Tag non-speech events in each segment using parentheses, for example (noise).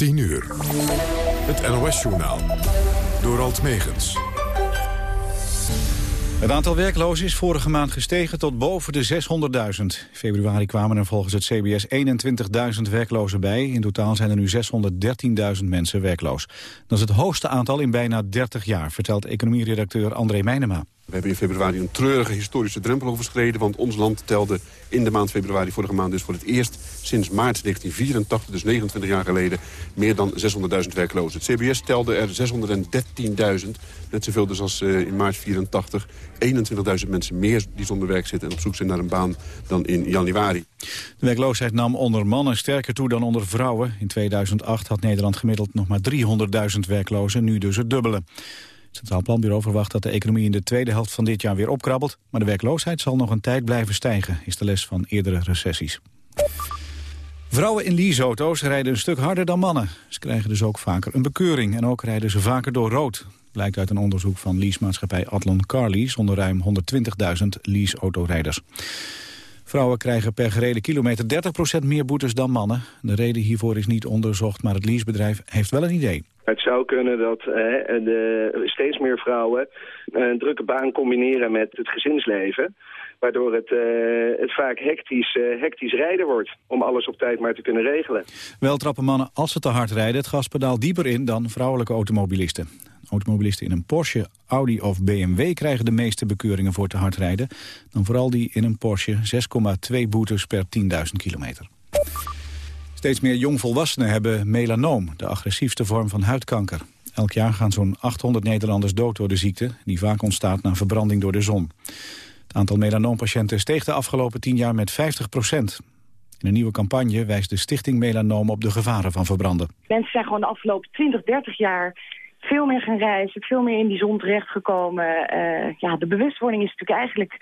10 uur. Het NOS-journaal. Door Alt Megens. Het aantal werklozen is vorige maand gestegen tot boven de 600.000. februari kwamen er volgens het CBS 21.000 werklozen bij. In totaal zijn er nu 613.000 mensen werkloos. Dat is het hoogste aantal in bijna 30 jaar, vertelt economieredacteur André Meijnema. We hebben in februari een treurige historische drempel overschreden... want ons land telde in de maand februari vorige maand dus voor het eerst... sinds maart 1984, dus 29 jaar geleden, meer dan 600.000 werklozen. Het CBS telde er 613.000, net zoveel dus als uh, in maart 84. 21.000 mensen meer die zonder werk zitten en op zoek zijn naar een baan dan in januari. De werkloosheid nam onder mannen sterker toe dan onder vrouwen. In 2008 had Nederland gemiddeld nog maar 300.000 werklozen, nu dus het dubbele. Het Centraal Planbureau verwacht dat de economie in de tweede helft van dit jaar weer opkrabbelt. Maar de werkloosheid zal nog een tijd blijven stijgen, is de les van eerdere recessies. Vrouwen in leaseauto's rijden een stuk harder dan mannen. Ze krijgen dus ook vaker een bekeuring en ook rijden ze vaker door rood. Blijkt uit een onderzoek van leasemaatschappij Adlon Carlease onder ruim 120.000 leaseautorijders. Vrouwen krijgen per gereden kilometer 30% meer boetes dan mannen. De reden hiervoor is niet onderzocht, maar het leasebedrijf heeft wel een idee. Het zou kunnen dat de, steeds meer vrouwen een drukke baan combineren met het gezinsleven. Waardoor het, uh, het vaak hectisch, uh, hectisch rijden wordt om alles op tijd maar te kunnen regelen. Wel trappen mannen als ze te hard rijden het gaspedaal dieper in dan vrouwelijke automobilisten. Automobilisten in een Porsche, Audi of BMW krijgen de meeste bekeuringen voor te hard rijden. Dan vooral die in een Porsche 6,2 boetes per 10.000 kilometer. Steeds meer jongvolwassenen hebben melanoom, de agressiefste vorm van huidkanker. Elk jaar gaan zo'n 800 Nederlanders dood door de ziekte... die vaak ontstaat na verbranding door de zon. Het aantal melanoompatiënten steeg de afgelopen 10 jaar met 50 procent. In een nieuwe campagne wijst de stichting Melanoom op de gevaren van verbranden. Mensen zijn gewoon de afgelopen 20, 30 jaar veel meer gaan reizen, veel meer in die zon terechtgekomen. Uh, ja, de bewustwording is natuurlijk eigenlijk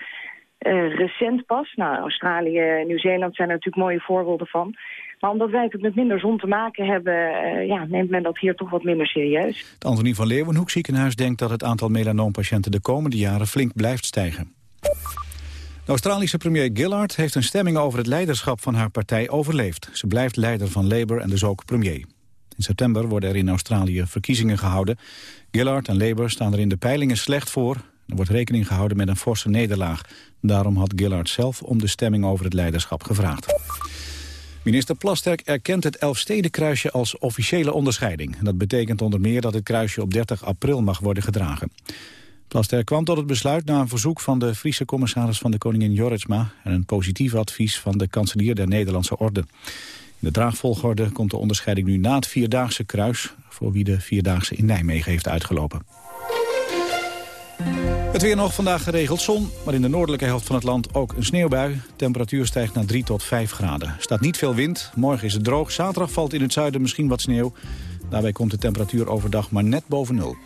uh, recent pas. Nou, Australië, Nieuw-Zeeland zijn er natuurlijk mooie voorbeelden van. Maar omdat wij het met minder zon te maken hebben, uh, ja, neemt men dat hier toch wat minder serieus. Het Antonie van Leeuwenhoek ziekenhuis denkt dat het aantal melanoompatiënten de komende jaren flink blijft stijgen. De Australische premier Gillard heeft een stemming over het leiderschap van haar partij overleefd. Ze blijft leider van Labour en dus ook premier. In september worden er in Australië verkiezingen gehouden. Gillard en Labour staan er in de peilingen slecht voor. Er wordt rekening gehouden met een forse nederlaag. Daarom had Gillard zelf om de stemming over het leiderschap gevraagd. Minister Plasterk erkent het Elfstedenkruisje als officiële onderscheiding. Dat betekent onder meer dat het kruisje op 30 april mag worden gedragen. Plasterk kwam tot het besluit na een verzoek van de Friese commissaris van de koningin Joritsma... en een positief advies van de kanselier der Nederlandse Orde. In de draagvolgorde komt de onderscheiding nu na het Vierdaagse kruis... voor wie de Vierdaagse in Nijmegen heeft uitgelopen. Het weer nog vandaag geregeld zon, maar in de noordelijke helft van het land ook een sneeuwbui. Temperatuur stijgt naar 3 tot 5 graden. staat niet veel wind, morgen is het droog. Zaterdag valt in het zuiden misschien wat sneeuw. Daarbij komt de temperatuur overdag maar net boven nul.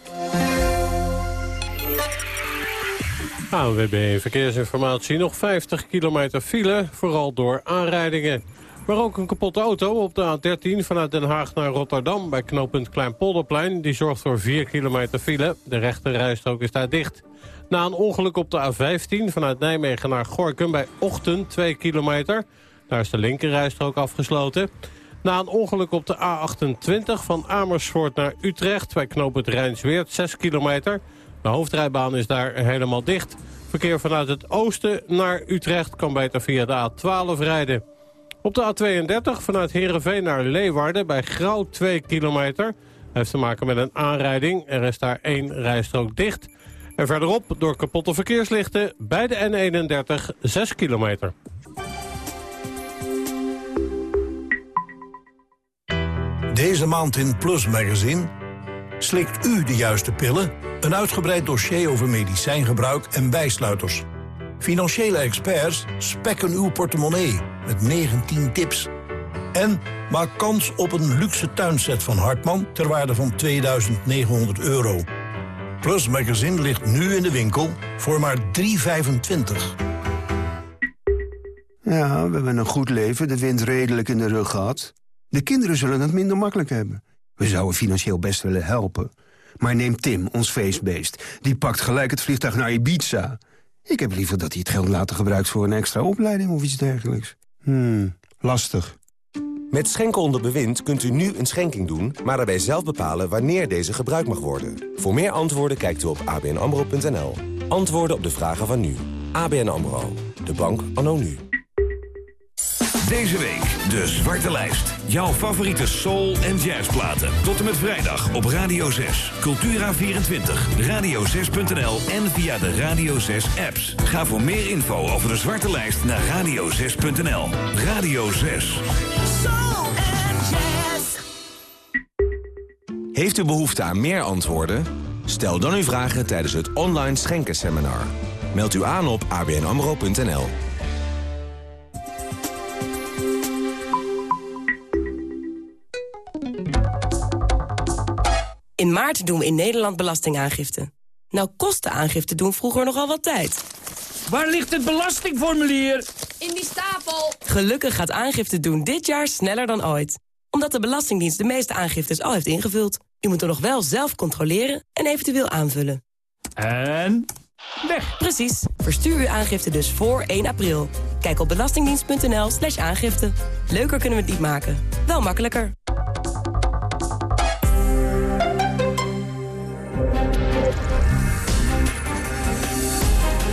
ANWB Verkeersinformatie. Nog 50 kilometer file, vooral door aanrijdingen. Maar ook een kapotte auto op de A13 vanuit Den Haag naar Rotterdam... bij knooppunt Kleinpolderplein. Die zorgt voor 4 kilometer file. De rechte rijstrook is daar dicht. Na een ongeluk op de A15 vanuit Nijmegen naar Gorkum bij Ochten 2 kilometer. Daar is de linkerrijstrook afgesloten. Na een ongeluk op de A28 van Amersfoort naar Utrecht... bij knooppunt Rijnsweert 6 kilometer. De hoofdrijbaan is daar helemaal dicht. Verkeer vanuit het oosten naar Utrecht kan beter via de A12 rijden. Op de A32 vanuit Heerenveen naar Leeuwarden bij Grauw 2 kilometer. heeft te maken met een aanrijding. Er is daar één rijstrook dicht. En verderop door kapotte verkeerslichten bij de N31 6 kilometer. Deze maand in Plus Magazine slikt u de juiste pillen... een uitgebreid dossier over medicijngebruik en bijsluiters... Financiële experts spekken uw portemonnee met 19 tips. En maak kans op een luxe tuinset van Hartman ter waarde van 2900 euro. Plus Magazine ligt nu in de winkel voor maar 3,25. Ja, we hebben een goed leven, de wind redelijk in de rug gehad. De kinderen zullen het minder makkelijk hebben. We zouden financieel best willen helpen. Maar neem Tim, ons feestbeest. Die pakt gelijk het vliegtuig naar Ibiza... Ik heb liever dat hij het geld later gebruikt voor een extra opleiding of iets dergelijks. Hmm, lastig. Met Schenken onder bewind kunt u nu een schenking doen... maar daarbij zelf bepalen wanneer deze gebruikt mag worden. Voor meer antwoorden kijkt u op abnamro.nl. Antwoorden op de vragen van nu. ABN AMRO. De bank anno nu. Deze week de Zwarte Lijst. Jouw favoriete soul- en jazzplaten. Tot en met vrijdag op Radio 6. Cultura24, radio6.nl en via de Radio 6 apps. Ga voor meer info over de Zwarte Lijst naar radio6.nl. Radio 6. Soul and jazz. Heeft u behoefte aan meer antwoorden? Stel dan uw vragen tijdens het online schenkenseminar. Meld u aan op abnamro.nl. In maart doen we in Nederland belastingaangifte. Nou kosten aangifte doen vroeger nogal wat tijd. Waar ligt het belastingformulier? In die stapel. Gelukkig gaat aangifte doen dit jaar sneller dan ooit. Omdat de Belastingdienst de meeste aangiftes al heeft ingevuld. U moet er nog wel zelf controleren en eventueel aanvullen. En? Weg. Precies. Verstuur uw aangifte dus voor 1 april. Kijk op belastingdienst.nl slash aangifte. Leuker kunnen we het niet maken. Wel makkelijker.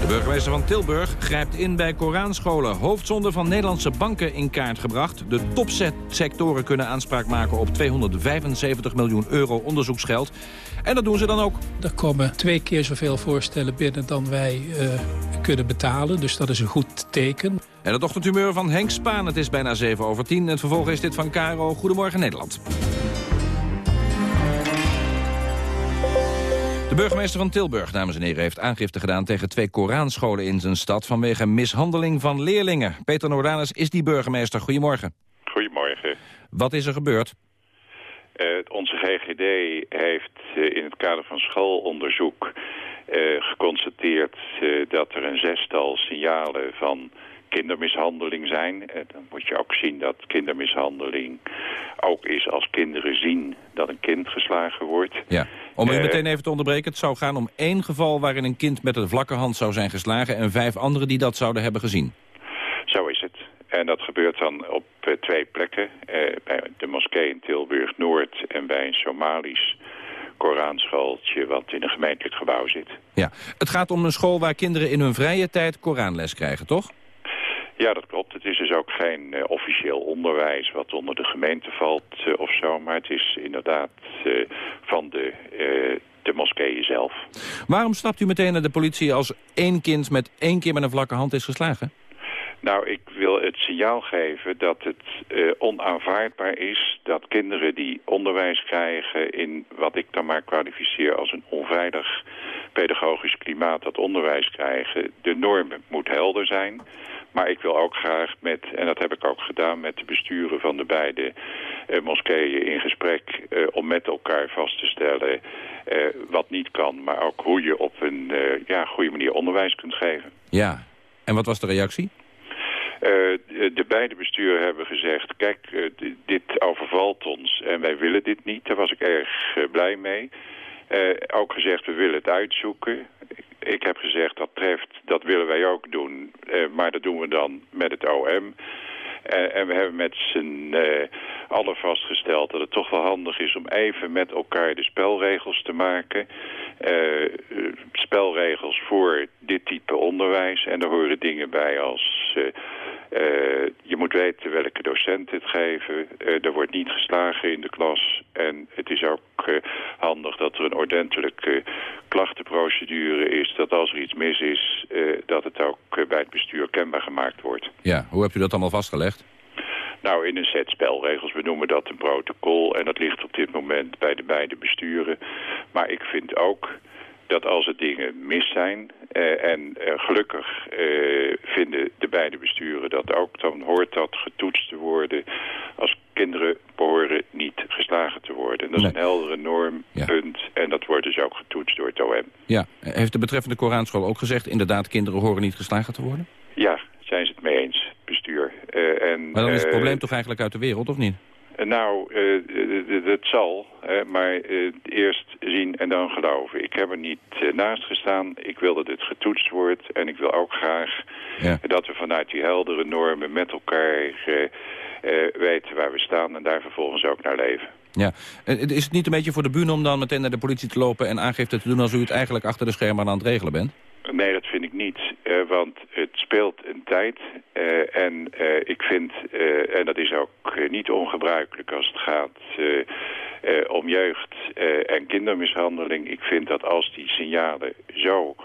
De burgemeester van Tilburg grijpt in bij Koranscholen. Hoofdzonde van Nederlandse banken in kaart gebracht. De topsectoren kunnen aanspraak maken op 275 miljoen euro onderzoeksgeld. En dat doen ze dan ook. Er komen twee keer zoveel voorstellen binnen dan wij uh, kunnen betalen. Dus dat is een goed teken. En het ochtendhumeur van Henk Spaan. Het is bijna 7 over 10. En het vervolg is dit van Caro. Goedemorgen Nederland. Burgemeester van Tilburg, dames en heren, heeft aangifte gedaan tegen twee Koranscholen in zijn stad vanwege mishandeling van leerlingen. Peter Nordanus is die burgemeester. Goedemorgen. Goedemorgen. Wat is er gebeurd? Uh, onze GGD heeft uh, in het kader van schoolonderzoek uh, geconstateerd dat er een zestal signalen van kindermishandeling zijn. dan moet je ook zien dat kindermishandeling ook is als kinderen zien dat een kind geslagen wordt. Ja. Om u meteen even te onderbreken, het zou gaan om één geval waarin een kind met een vlakke hand zou zijn geslagen en vijf anderen die dat zouden hebben gezien. Zo is het. En dat gebeurt dan op uh, twee plekken. Uh, bij de moskee in Tilburg-Noord en bij een Somalisch Koranschooltje wat in een gemeentelijk gebouw zit. Ja, het gaat om een school waar kinderen in hun vrije tijd Koranles krijgen, toch? Ja, dat klopt. Het is dus ook geen uh, officieel onderwijs wat onder de gemeente valt uh, of zo. Maar het is inderdaad uh, van de, de moskeeën zelf. Waarom stapt u meteen naar de politie als één kind met één keer met een vlakke hand is geslagen? Nou, ik wil het signaal geven dat het uh, onaanvaardbaar is dat kinderen die onderwijs krijgen in wat ik dan maar kwalificeer als een onveilig pedagogisch klimaat dat onderwijs krijgen. De norm moet helder zijn. Maar ik wil ook graag met, en dat heb ik ook gedaan met de besturen van de beide uh, moskeeën in gesprek uh, om met elkaar vast te stellen wat niet kan, maar ook hoe je op een ja, goede manier onderwijs kunt geven. Ja, en wat was de reactie? Uh, de beide besturen hebben gezegd, kijk, uh, dit overvalt ons en wij willen dit niet. Daar was ik erg uh, blij mee. ook gezegd, we willen het uitzoeken. Ik heb gezegd, dat treft, dat willen wij ook doen. maar dat doen we dan met het OM. En we hebben met z'n allen vastgesteld dat het toch wel handig is om even met elkaar de spelregels te maken. spelregels voor dit type onderwijs. En daar horen dingen bij als... Uh, je moet weten welke docent het geven. Uh, er wordt niet geslagen in de klas. En het is ook uh, handig dat er een ordentelijke klachtenprocedure is. Dat als er iets mis is, dat het ook bij het bestuur kenbaar gemaakt wordt. Ja, hoe hebt u dat allemaal vastgelegd? Nou, in een set spelregels. We noemen dat een protocol. En dat ligt op dit moment bij de beide besturen. Maar ik vind ook dat als er dingen mis zijn... Uh, en uh, gelukkig uh, vinden de beide besturen dat ook... dan hoort dat getoetst te worden als kinderen behoren niet geslagen te worden. En dat nee. is een heldere norm, ja. punt. En dat wordt dus ook getoetst door het OM. Ja, heeft de betreffende Koranschool ook gezegd... inderdaad, kinderen horen niet geslagen te worden? Ja, zijn ze het mee eens, bestuur. en Maar dan is het eh, probleem toch eigenlijk uit de wereld, of niet? Nou, eh, d- d- dat zal, eh, maar eh, eerst zien en dan geloven. Ik heb er niet eh, naast gestaan. Ik wil dat het getoetst wordt. En ik wil ook graag Ja. dat we vanuit die heldere normen met elkaar eh, eh, weten waar we staan... en daar vervolgens ook naar leven. Ja. Eh, Is het niet een beetje voor de bühne om dan meteen naar de politie te lopen... en aangifte te doen als u het eigenlijk achter de schermen aan het regelen bent? Nee, dat vind ik niet. eh, want het speelt een tijd. eh, en eh, ik vind, en dat is ook niet ongebruikelijk als het gaat om jeugd en kindermishandeling. Ik vind dat als die signalen zo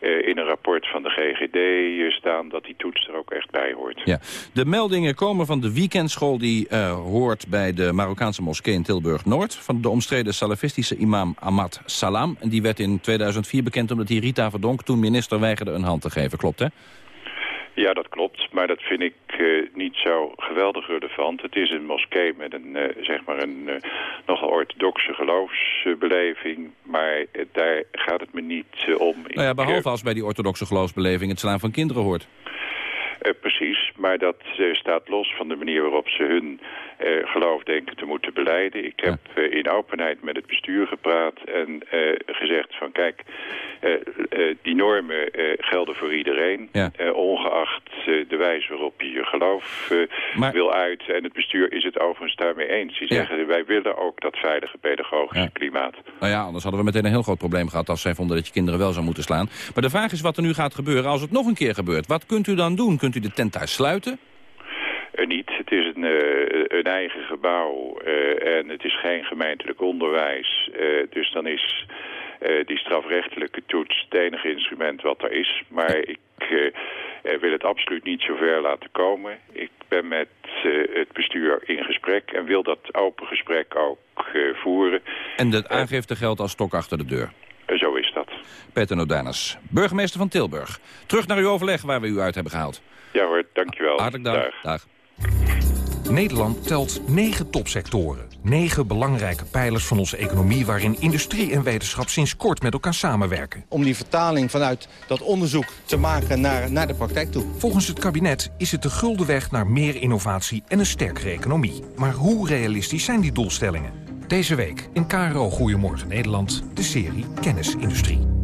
in een rapport van de GGD eh, staan... dat die toets er ook echt bij hoort. Ja. De meldingen komen van de weekendschool die eh, hoort bij de Marokkaanse moskee in Tilburg-Noord... van de omstreden salafistische imam Ahmad Salam. En die werd in 2004 bekend omdat hij Rita Verdonk toen minister weigerde een hand te geven. Klopt, hè? Ja, dat klopt. Maar dat vind ik eh, niet zo geweldig relevant. Het is een moskee met een, eh, zeg maar een eh, nogal orthodoxe geloofsbeleving. maar daar gaat het me niet om. Nou ja, behalve als bij die orthodoxe geloofsbeleving het slaan van kinderen hoort. Eh, precies, maar dat eh, staat los van de manier waarop ze hun eh, geloof denken te moeten beleiden. Ik heb in openheid met het bestuur gepraat en gezegd van kijk, die normen gelden voor iedereen. Ja. ongeacht de wijze waarop je je geloof eh, wil uiten. En het bestuur is het overigens daarmee eens. Die Ja. zeggen wij willen ook dat veilige pedagogische klimaat. Nou ja, anders hadden we meteen een heel groot probleem gehad... als zij vonden dat je kinderen wel zou moeten slaan. Maar de vraag is wat er nu gaat gebeuren als het nog een keer gebeurt. Wat kunt u dan doen? Kunt u de tent daar sluiten? Eh, niet. Het is een, eh, een eigen gebouw en het is geen gemeentelijk onderwijs. Dus dan is die strafrechtelijke toets het enige instrument wat er is. Maar ik eh, eh, wil het absoluut niet zo ver laten komen. Ik ben met eh, het bestuur in gesprek en wil dat open gesprek ook eh, voeren. En de aangifte geldt als stok achter de deur. Zo is dat. Peter Nodanis, burgemeester van Tilburg. Terug naar uw overleg waar we u uit hebben gehaald. Ja hoor, dankjewel. Hartelijk dank. Dag. Nederland telt negen topsectoren. Negen belangrijke pijlers van onze economie... waarin industrie en wetenschap sinds kort met elkaar samenwerken. Om die vertaling vanuit dat onderzoek te maken naar, naar de praktijk toe. Volgens het kabinet is het de gulden weg naar meer innovatie en een sterkere economie. Maar hoe realistisch zijn die doelstellingen? Deze week in KRO Goedemorgen Nederland, de serie Kennisindustrie.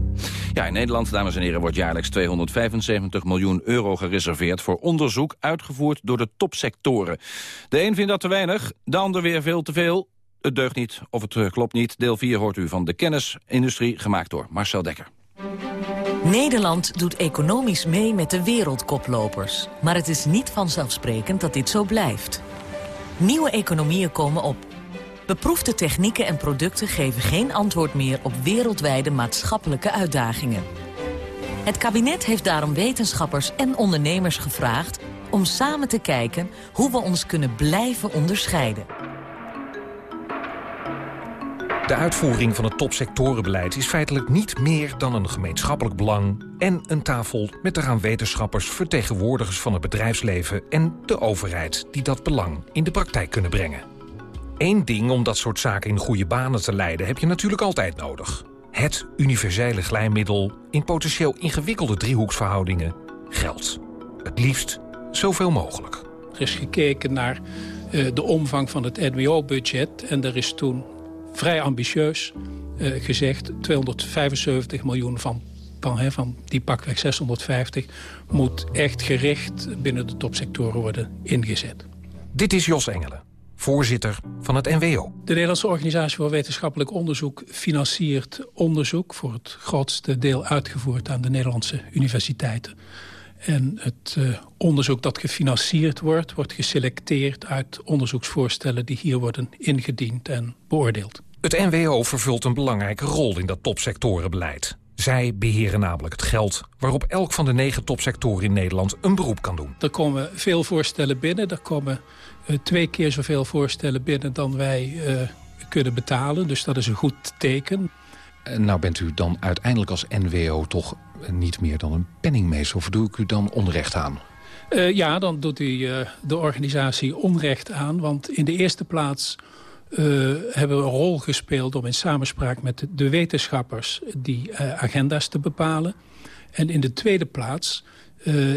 Ja, in Nederland, dames en heren, wordt jaarlijks 275 miljoen euro gereserveerd voor onderzoek uitgevoerd door de topsectoren. De een vindt dat te weinig, de ander weer veel te veel. Het deugt niet of het eh, klopt niet. Deel 4 hoort u van de kennisindustrie, gemaakt door Marcel Dekker. Nederland doet economisch mee met de wereldkoplopers. Maar het is niet vanzelfsprekend dat dit zo blijft. Nieuwe economieën komen op. Beproefde technieken en producten geven geen antwoord meer op wereldwijde maatschappelijke uitdagingen. Het kabinet heeft daarom wetenschappers en ondernemers gevraagd om samen te kijken hoe we ons kunnen blijven onderscheiden. De uitvoering van het topsectorenbeleid is feitelijk niet meer dan een gemeenschappelijk belang... en een tafel met eraan wetenschappers, vertegenwoordigers van het bedrijfsleven... en de overheid die dat belang in de praktijk kunnen brengen. Eén ding om dat soort zaken in goede banen te leiden heb je natuurlijk altijd nodig. Het universele glijmiddel in potentieel ingewikkelde driehoeksverhoudingen geld. Het liefst zoveel mogelijk. Er is gekeken naar eh, de omvang van het NWO-budget. En er is toen vrij ambitieus eh, gezegd... 275 miljoen van, van die pakweg 650... moet echt gericht binnen de topsectoren worden ingezet. Dit is Jos Engelen, voorzitter van het NWO. De Nederlandse Organisatie voor Wetenschappelijk Onderzoek financiert onderzoek... voor het grootste deel uitgevoerd aan de Nederlandse universiteiten. En het uh, onderzoek dat gefinancierd wordt... wordt geselecteerd uit onderzoeksvoorstellen die hier worden ingediend en beoordeeld. Het NWO vervult een belangrijke rol in dat topsectorenbeleid. Zij beheren namelijk het geld waarop elk van de negen topsectoren in Nederland een beroep kan doen. Er komen veel voorstellen binnen. Er komen twee keer zoveel voorstellen binnen dan wij uh, kunnen betalen. Dus dat is een goed teken. Nou bent u dan uiteindelijk als NWO toch niet meer dan een penningmeester. Of doe ik u dan onrecht aan? Uh, ja, dan doet u uh, de organisatie onrecht aan. Want in de eerste plaats uh, hebben we een rol gespeeld... om in samenspraak met de wetenschappers die agenda's te bepalen. En in de tweede plaats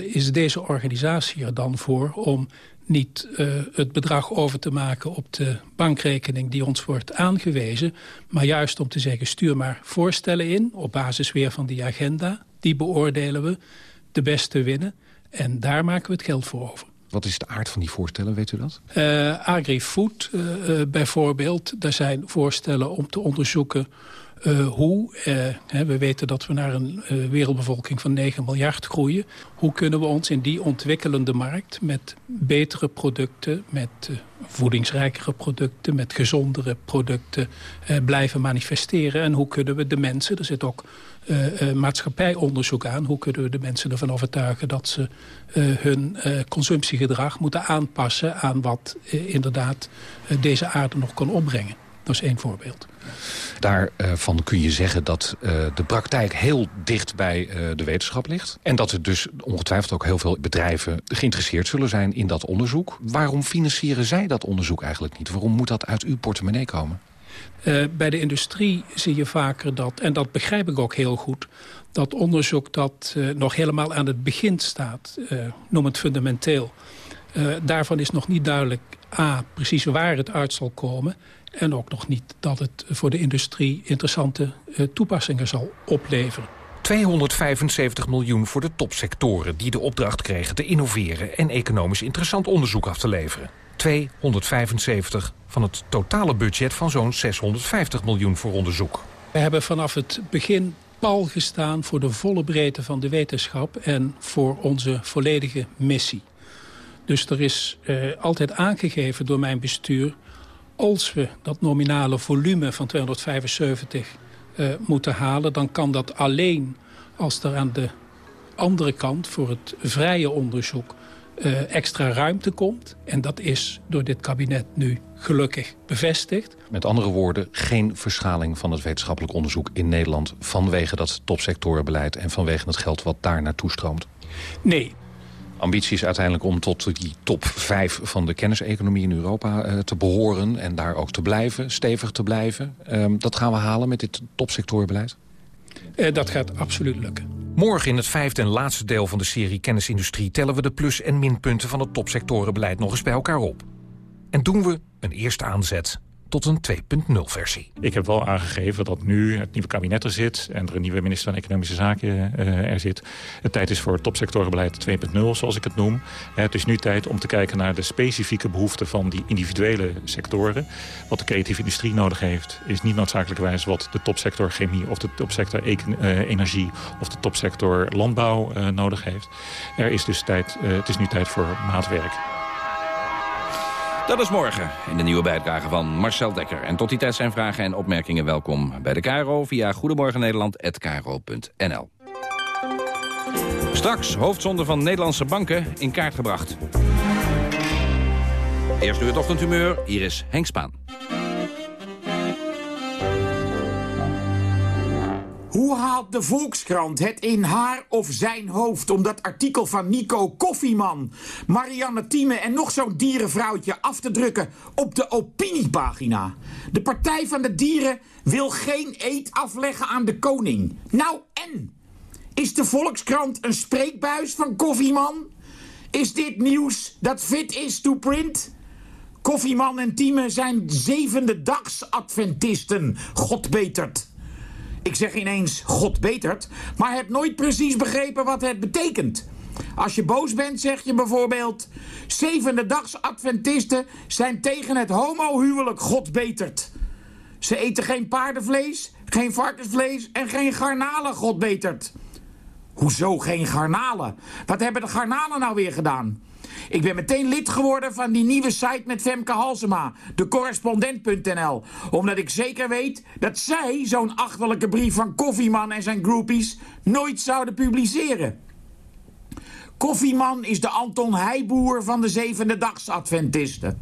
is deze organisatie er dan voor... om niet uh, het bedrag over te maken op de bankrekening die ons wordt aangewezen. Maar juist om te zeggen, stuur maar voorstellen in op basis weer van die agenda. Die beoordelen we, de beste winnen. En daar maken we het geld voor over. Wat is de aard van die voorstellen, weet u dat? Uh, Agri-food uh, bijvoorbeeld. Daar zijn voorstellen om te onderzoeken uh, hoe, hè, we weten dat we naar een uh, wereldbevolking van 9 miljard groeien. Hoe kunnen we ons in die ontwikkelende markt met betere producten, met voedingsrijkere producten, met gezondere producten blijven manifesteren? En hoe kunnen we de mensen, er zit ook maatschappijonderzoek aan, hoe kunnen we de mensen ervan overtuigen dat ze hun consumptiegedrag moeten aanpassen aan wat inderdaad deze aarde nog kan opbrengen? Dat is één voorbeeld. Daarvan kun je zeggen dat uh, de praktijk heel dicht bij uh, de wetenschap ligt. En dat er dus ongetwijfeld ook heel veel bedrijven geïnteresseerd zullen zijn in dat onderzoek. Waarom financieren zij dat onderzoek eigenlijk niet? Waarom moet dat uit uw portemonnee komen? Uh, bij de industrie zie je vaker dat, en dat begrijp ik ook heel goed... dat onderzoek dat nog helemaal aan het begin staat, noem het fundamenteel... daarvan is nog niet duidelijk A, precies waar het uit zal komen... En ook nog niet dat het voor de industrie interessante uh, toepassingen zal opleveren. 275 miljoen voor de topsectoren die de opdracht kregen te innoveren... en economisch interessant onderzoek af te leveren. 275 van het totale budget van zo'n 650 miljoen voor onderzoek. We hebben vanaf het begin pal gestaan voor de volle breedte van de wetenschap... en voor onze volledige missie. Dus er is uh, altijd aangegeven door mijn bestuur als we dat nominale volume van 275 uh, moeten halen... dan kan dat alleen als er aan de andere kant voor het vrije onderzoek uh, extra ruimte komt. En dat is door dit kabinet nu gelukkig bevestigd. Met andere woorden, geen verschaling van het wetenschappelijk onderzoek in Nederland... vanwege dat topsectorenbeleid en vanwege het geld wat daar naartoe stroomt? Nee, ambitie is uiteindelijk om tot die top 5 van de kenniseconomie in Europa uh, te behoren... en daar ook te blijven, stevig te blijven. Um, dat gaan we halen met dit topsectorenbeleid? Uh, dat gaat absoluut lukken. Morgen in het vijfde en laatste deel van de serie Kennisindustrie... tellen we de plus- en minpunten van het topsectorenbeleid nog eens bij elkaar op. En doen we een eerste aanzet tot een 2.0-versie. Ik heb wel aangegeven dat nu het nieuwe kabinet er zit... en er een nieuwe minister van Economische Zaken uh, er zit. Het tijd is voor topsectorenbeleid 2.0, zoals ik het noem. Het is nu tijd om te kijken naar de specifieke behoeften... van die individuele sectoren. Wat de creatieve industrie nodig heeft... is niet noodzakelijkerwijs wat de topsector chemie... of de topsector e uh, energie of de topsector landbouw nodig heeft. Er is dus tijd, het is nu tijd voor maatwerk. Dat is morgen in de nieuwe bijdrage van Marcel Dekker. En tot die tijd zijn vragen en opmerkingen welkom bij de KRO... via goedemorgennederland.kro.nl. Straks hoofdzonde van Nederlandse banken in kaart gebracht. Eerst nu het ochtendhumeur, hier is Henk Spaan. Hoe haalt de Volkskrant het in haar of zijn hoofd om dat artikel van Nico Koffieman, Marianne Thieme en nog zo'n dierenvrouwtje af te drukken op de opiniepagina? De Partij van de Dieren wil geen eet afleggen aan de koning. Nou en? Is de Volkskrant een spreekbuis van Koffieman? Is dit nieuws dat fit is to print? Koffieman en Thieme zijn zevende dags adventisten, godbeterd. Ik zeg ineens God betert, maar heb nooit precies begrepen wat het betekent. Als je boos bent, zeg je bijvoorbeeld... Zevende dags Adventisten zijn tegen het homohuwelijk God betert. Ze eten geen paardenvlees, geen varkensvlees en geen garnalen God betert. Hoezo geen garnalen? Wat hebben de garnalen nou weer gedaan? Ik ben meteen lid geworden van die nieuwe site met Femke Halsema, de correspondent.nl. Omdat ik zeker weet dat zij zo'n achterlijke brief van Koffieman en zijn groupies nooit zouden publiceren. Koffieman is de Anton Heijboer van de zevende dags Adventisten.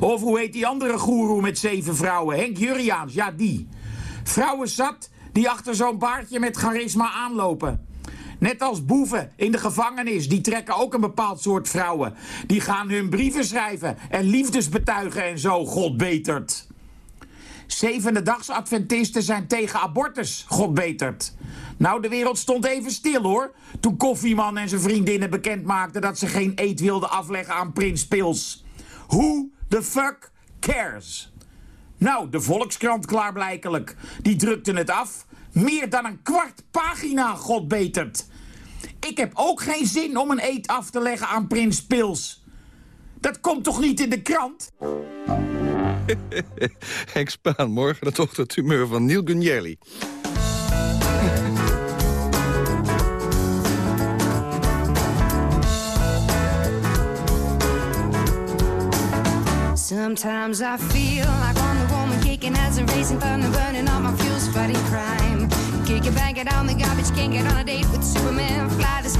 Of hoe heet die andere goeroe met zeven vrouwen? Henk Juriaans, ja die. Vrouwen zat die achter zo'n baardje met charisma aanlopen. Net als boeven in de gevangenis, die trekken ook een bepaald soort vrouwen. Die gaan hun brieven schrijven en liefdesbetuigen en zo, God betert. Zevende Adventisten zijn tegen abortus, God betert. Nou, de wereld stond even stil hoor. Toen Koffieman en zijn vriendinnen bekend maakten dat ze geen eet wilden afleggen aan Prins Pils. Who the fuck cares? Nou, de Volkskrant klaarblijkelijk. Die drukte het af. Meer dan een kwart pagina, God betert. Ik heb ook geen zin om een eet af te leggen aan Prins Pils. Dat komt toch niet in de krant? (laughs) Henk Spaan, morgen het ochtendhumeur van Neil Gunjelli. Sometimes I feel like Wonder Woman kicking as a racing thunder, burning all my fuels, fighting crime. Kick it, bang it on the garbage, can't get on a date with Superman. Fly the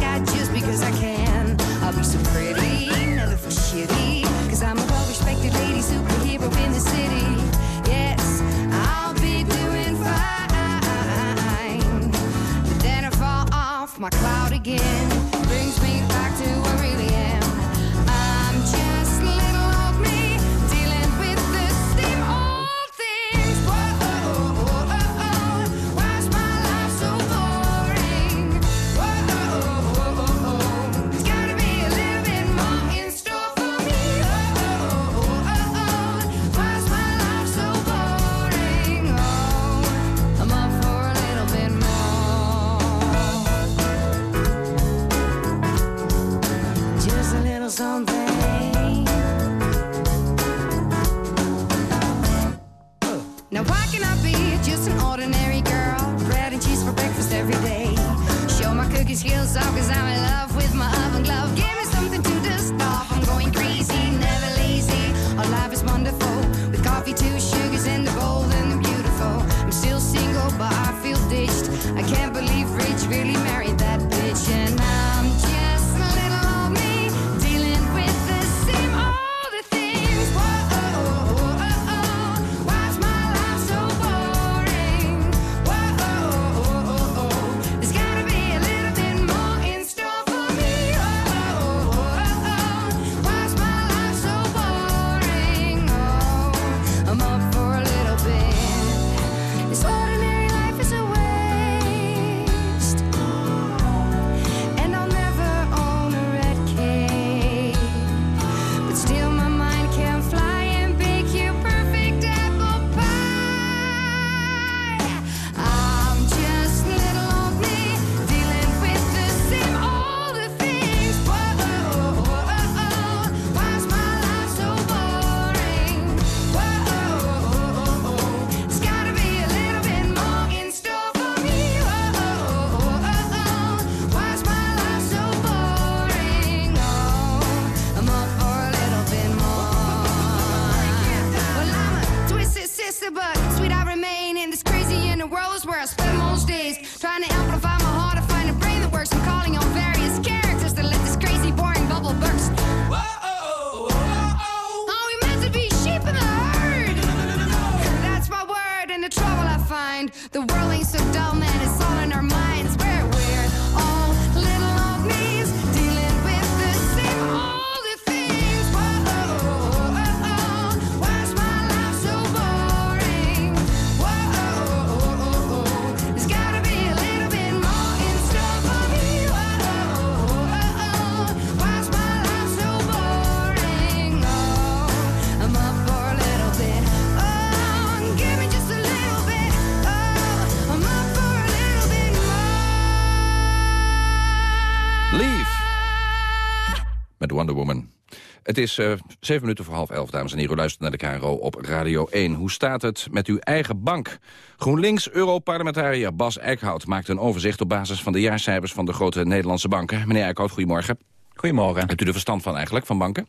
Het is eh, zeven minuten voor half elf, dames en heren. U luistert naar de KRO op Radio 1. Hoe staat het met uw eigen bank? GroenLinks-Europarlementariër Bas Eickhout maakt een overzicht... op basis van de jaarcijfers van de grote Nederlandse banken. Meneer Eickhout, goedemorgen. Goedemorgen. Hebt u er verstand van eigenlijk, van banken?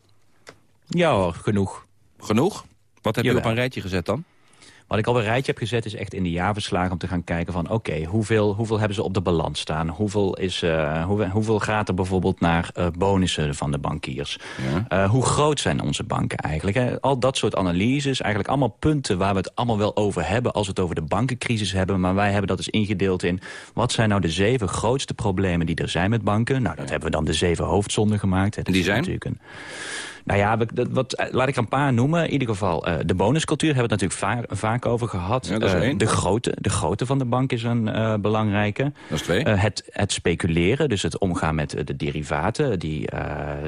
Ja hoor, genoeg. Genoeg? Wat heb u Jawel. op een rijtje gezet dan? Wat ik al een rijtje heb gezet is echt in de jaarverslagen om te gaan kijken van... oké, hoeveel, hoeveel hebben ze op de balans staan? Hoeveel, is, eh, hoeveel, hoeveel gaat er bijvoorbeeld naar eh, bonussen van de bankiers? Eh, hoe groot zijn onze banken eigenlijk? Hè? Al dat soort analyses, eigenlijk allemaal punten waar we het allemaal wel over hebben... als we het over de bankencrisis hebben. Maar wij hebben dat dus ingedeeld in... wat zijn nou de zeven grootste problemen die er zijn met banken? Nou, dat hebben we dan de zeven hoofdzonden gemaakt. En die zijn? Natuurlijk een, Nou ja, dat- wat, eh, laat ik er een paar noemen. In ieder geval, eh, de bonuscultuur hebben we het natuurlijk vaak, vaak over gehad. Ja, dat is Eh, één. de, grootte, de grootte van de bank is een belangrijke. Dat is twee. Het, het speculeren, dus het omgaan met de derivaten... die,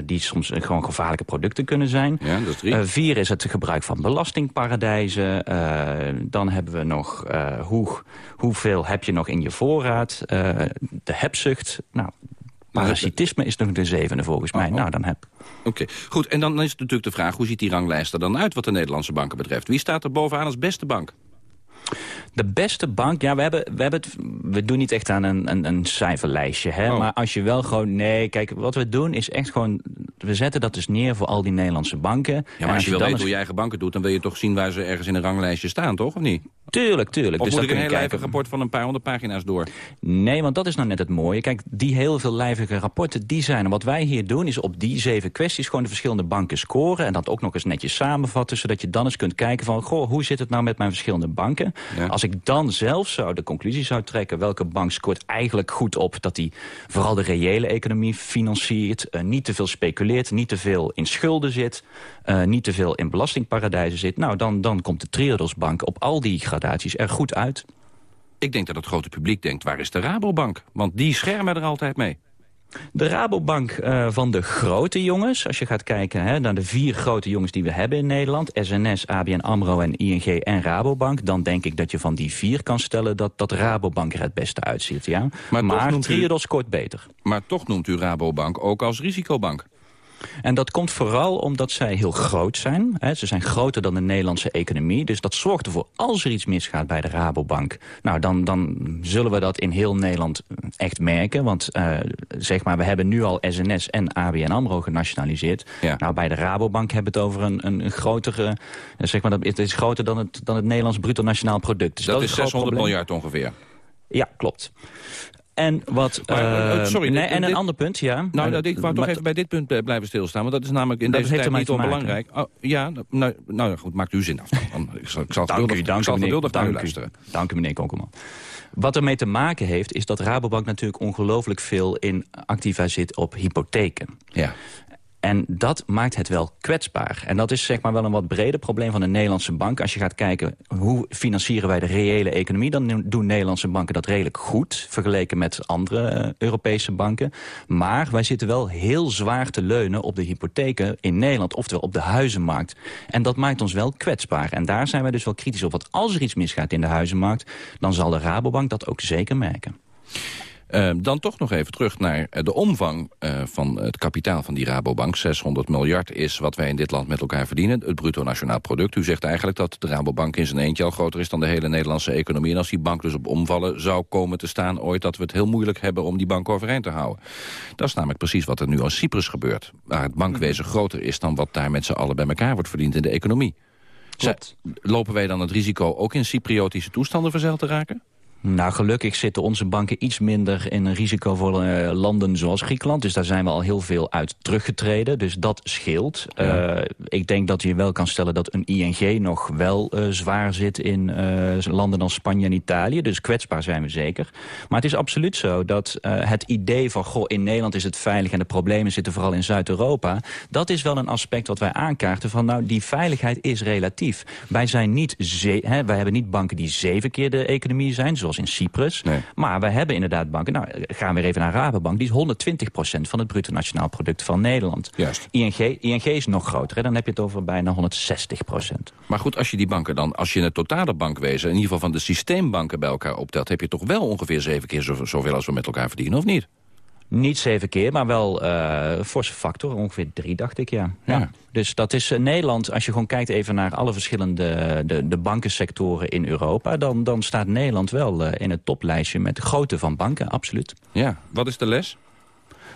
die soms gewoon gevaarlijke producten kunnen zijn. Ja, dat is drie. Vier is het gebruik van belastingparadijzen. Dan hebben we nog hoe, hoeveel heb je nog in je voorraad. De hebzucht. Nou, parasitisme is nog de zevende volgens mij. Nou, dan heb... Oké, goed. En dan is natuurlijk de vraag, hoe ziet die ranglijst er dan uit wat de Nederlandse banken betreft? Wie staat er bovenaan als beste bank? De beste bank, ja, we, hebben, we, hebben het, we doen niet echt aan een, een, een cijferlijstje. Hè? Oh. Maar als je wel gewoon... Nee, kijk, wat we doen is echt gewoon... We zetten dat dus neer voor al die Nederlandse banken. Ja, En maar als je wil dan weten eens- hoe je eigen banken doet... dan wil je toch zien waar ze ergens in een ranglijstje staan, toch? Of niet? Tuurlijk, tuurlijk. Of dus moet ik een heel lijvig rapport van een paar honderd pagina's door? Nee, want dat is nou net het mooie. Kijk, die heel veel lijvige rapporten, die zijn er. Wat wij hier doen, is op die zeven kwesties... gewoon de verschillende banken scoren... en dat ook nog eens netjes samenvatten... zodat je dan eens kunt kijken van... goh, hoe zit het nou met mijn verschillende banken? Als ik dan zelf zou de conclusie zou trekken... welke bank scoort eigenlijk goed op... dat die vooral de reële economie financiert... eh, niet te veel speculeert, niet te veel in schulden zit... eh, niet te veel in belastingparadijzen zit... nou, dan, dan komt de Triodos Bank op al die gradaties er goed uit. Ik denk dat het grote publiek denkt, waar is de Rabobank? Want die schermen er altijd mee. De Rabobank eh, van de grote jongens, als je gaat kijken hè, naar de vier grote jongens die we hebben in Nederland... SNS, ABN AMRO en ING en Rabobank... dan denk ik dat je van die vier kan stellen dat, dat Rabobank er het beste uitziet. Ja? Maar, Maar, Triodos scoort beter. Maar toch noemt u Rabobank ook als risicobank. En dat komt vooral omdat zij heel groot zijn. Hè. Ze zijn groter dan de Nederlandse economie. Dus dat zorgt ervoor, als er iets misgaat bij de Rabobank... nou, dan, dan zullen we dat in heel Nederland echt merken. Want eh, zeg maar, we hebben nu al SNS en ABN AMRO genationaliseerd. Nou, bij de Rabobank hebben we het over een, een, een grotere... eh, zeg maar, dat, het is groter dan het, dan het Nederlands bruto nationaal product. Dus Dat, dat, is een groot 600 probleem. miljard ongeveer. Ja, klopt. En wat... Maar, eh, sorry, nee, dit- en een ander punt, ja. Nou, Maar- nou, ik wou toch even bij dit punt eh, blijven stilstaan. Want dat is namelijk in Dat deze tijd niet onbelangrijk. Oh, ja, nou, nou goed, maakt uw zin af. dan. Ik zal, ik zal Dank geduldig, u, dank ik zal u, meneer, geduldig naar u dank u. luisteren. Dank u, meneer Konkelman. Wat ermee te maken heeft, is dat Rabobank natuurlijk ongelooflijk veel in activa zit op hypotheken. Ja. En dat maakt het wel kwetsbaar. En dat is zeg maar wel een wat breder probleem van de Nederlandse bank. Als je gaat kijken hoe financieren wij de reële economie... dan doen Nederlandse banken dat redelijk goed... vergeleken met andere eh, Europese banken. Maar wij zitten wel heel zwaar te leunen op de hypotheken in Nederland... oftewel op de huizenmarkt. En dat maakt ons wel kwetsbaar. En daar zijn wij dus wel kritisch op. Want als er iets misgaat in de huizenmarkt... dan zal de Rabobank dat ook zeker merken. Eh, dan toch nog even terug naar eh, de omvang eh, van het kapitaal van die Rabobank. 600 miljard is wat wij in dit land met elkaar verdienen. Het bruto nationaal product. U zegt eigenlijk dat de Rabobank in zijn eentje al groter is dan de hele Nederlandse economie. En als die bank dus op omvallen zou komen te staan ooit... dat we het heel moeilijk hebben om die bank overeind te houden. Dat is namelijk precies wat er nu aan Cyprus gebeurt. Waar het bankwezen groter is dan wat daar met z'n allen bij elkaar wordt verdiend in de economie. Klopt. Zij- Lopen wij dan het risico ook in Cypriotische toestanden verzeild te raken? Nou, gelukkig zitten onze banken iets minder in risicovolle eh, landen zoals Griekenland. Dus daar zijn we al heel veel uit teruggetreden. Dus dat scheelt. Eh, ik denk dat je wel kan stellen dat een ING nog wel eh, zwaar zit in landen als Spanje en Italië. Dus kwetsbaar zijn we zeker. Maar het is absoluut zo dat het idee van... goh, in Nederland is het veilig en de problemen zitten vooral in Zuid-Europa... dat is wel een aspect wat wij aankaarten van... nou, die veiligheid is relatief. Wij, zijn niet hè, wij hebben niet banken die zeven keer de economie zijn... zoals in Cyprus. Maar wij hebben inderdaad banken... nou, gaan we weer even naar Rabobank... die is 120% van het bruto nationaal product van Nederland. Juist. ING, ING is nog groter, hè? dan heb je het over bijna 160% Maar goed, als je die banken dan, als je het totale bankwezen... in ieder geval van de systeembanken bij elkaar optelt... heb je toch wel ongeveer zeven keer zo- zoveel als we met elkaar verdienen, of niet? Niet zeven keer, maar wel eh forse factor. Ongeveer drie, dacht ik, ja. ja. Ja. Dus dat is eh, Nederland, als je gewoon kijkt even naar alle verschillende de, de bankensectoren in Europa... Dan, dan staat Nederland wel eh, in het toplijstje met de grootte van banken, absoluut. Ja, wat is de les?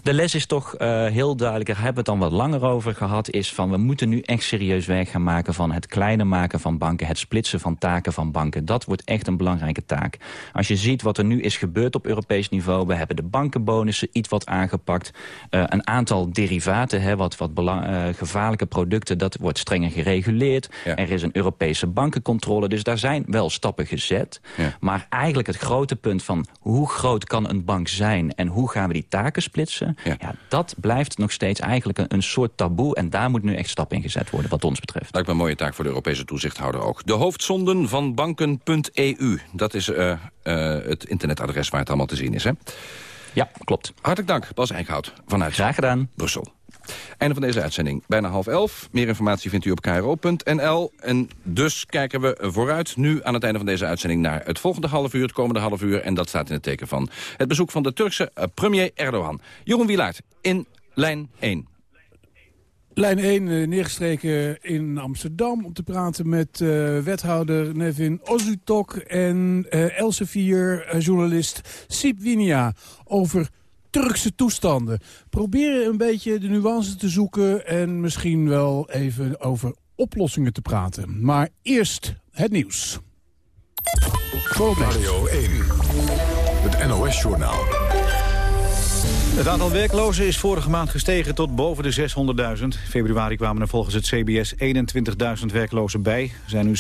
De les is toch eh, heel duidelijk, daar hebben we het dan wat langer over gehad... is van we moeten nu echt serieus werk gaan maken van het kleiner maken van banken... het splitsen van taken van banken. Dat wordt echt een belangrijke taak. Als je ziet wat er nu is gebeurd op Europees niveau... we hebben de bankenbonussen iets wat aangepakt. Eh, een aantal derivaten, hè, wat, wat belang- eh, gevaarlijke producten... dat wordt strenger gereguleerd. Er is een Europese bankencontrole. Dus daar zijn wel stappen gezet. Maar eigenlijk het grote punt van hoe groot kan een bank zijn... en hoe gaan we die taken splitsen... mensen. Ja. dat blijft nog steeds eigenlijk een, een soort taboe. En daar moet nu echt stap in gezet worden, wat ons betreft. Lijkt me een mooie taak voor de Europese toezichthouder ook. De hoofdzonden van banken.eu. Dat is uh, uh, het internetadres waar het allemaal te zien is, hè? Ja, klopt. Hartelijk dank, Bas Eickhout, vanuit Graag gedaan. Brussel. Einde van deze uitzending. Bijna half elf. Meer informatie vindt u op kro.nl. En dus kijken we vooruit nu aan het einde van deze uitzending... naar het volgende half uur, het komende half uur. En dat staat in het teken van het bezoek van de Turkse eh, premier Erdogan. Jeroen Wielaert in lijn 1. Lijn 1 uh, neergestreken in Amsterdam om te praten met uh, wethouder Nevin Ozutok en uh, Elsevier journalist Sip Winia over Turkse toestanden. Proberen een beetje de nuance te zoeken en misschien wel even over oplossingen te praten. Maar eerst het nieuws. Radio 1, het NOS-journaal. Het aantal werklozen is vorige maand gestegen tot boven de 600.000. februari kwamen er volgens het CBS 21.000 werklozen bij. Er zijn nu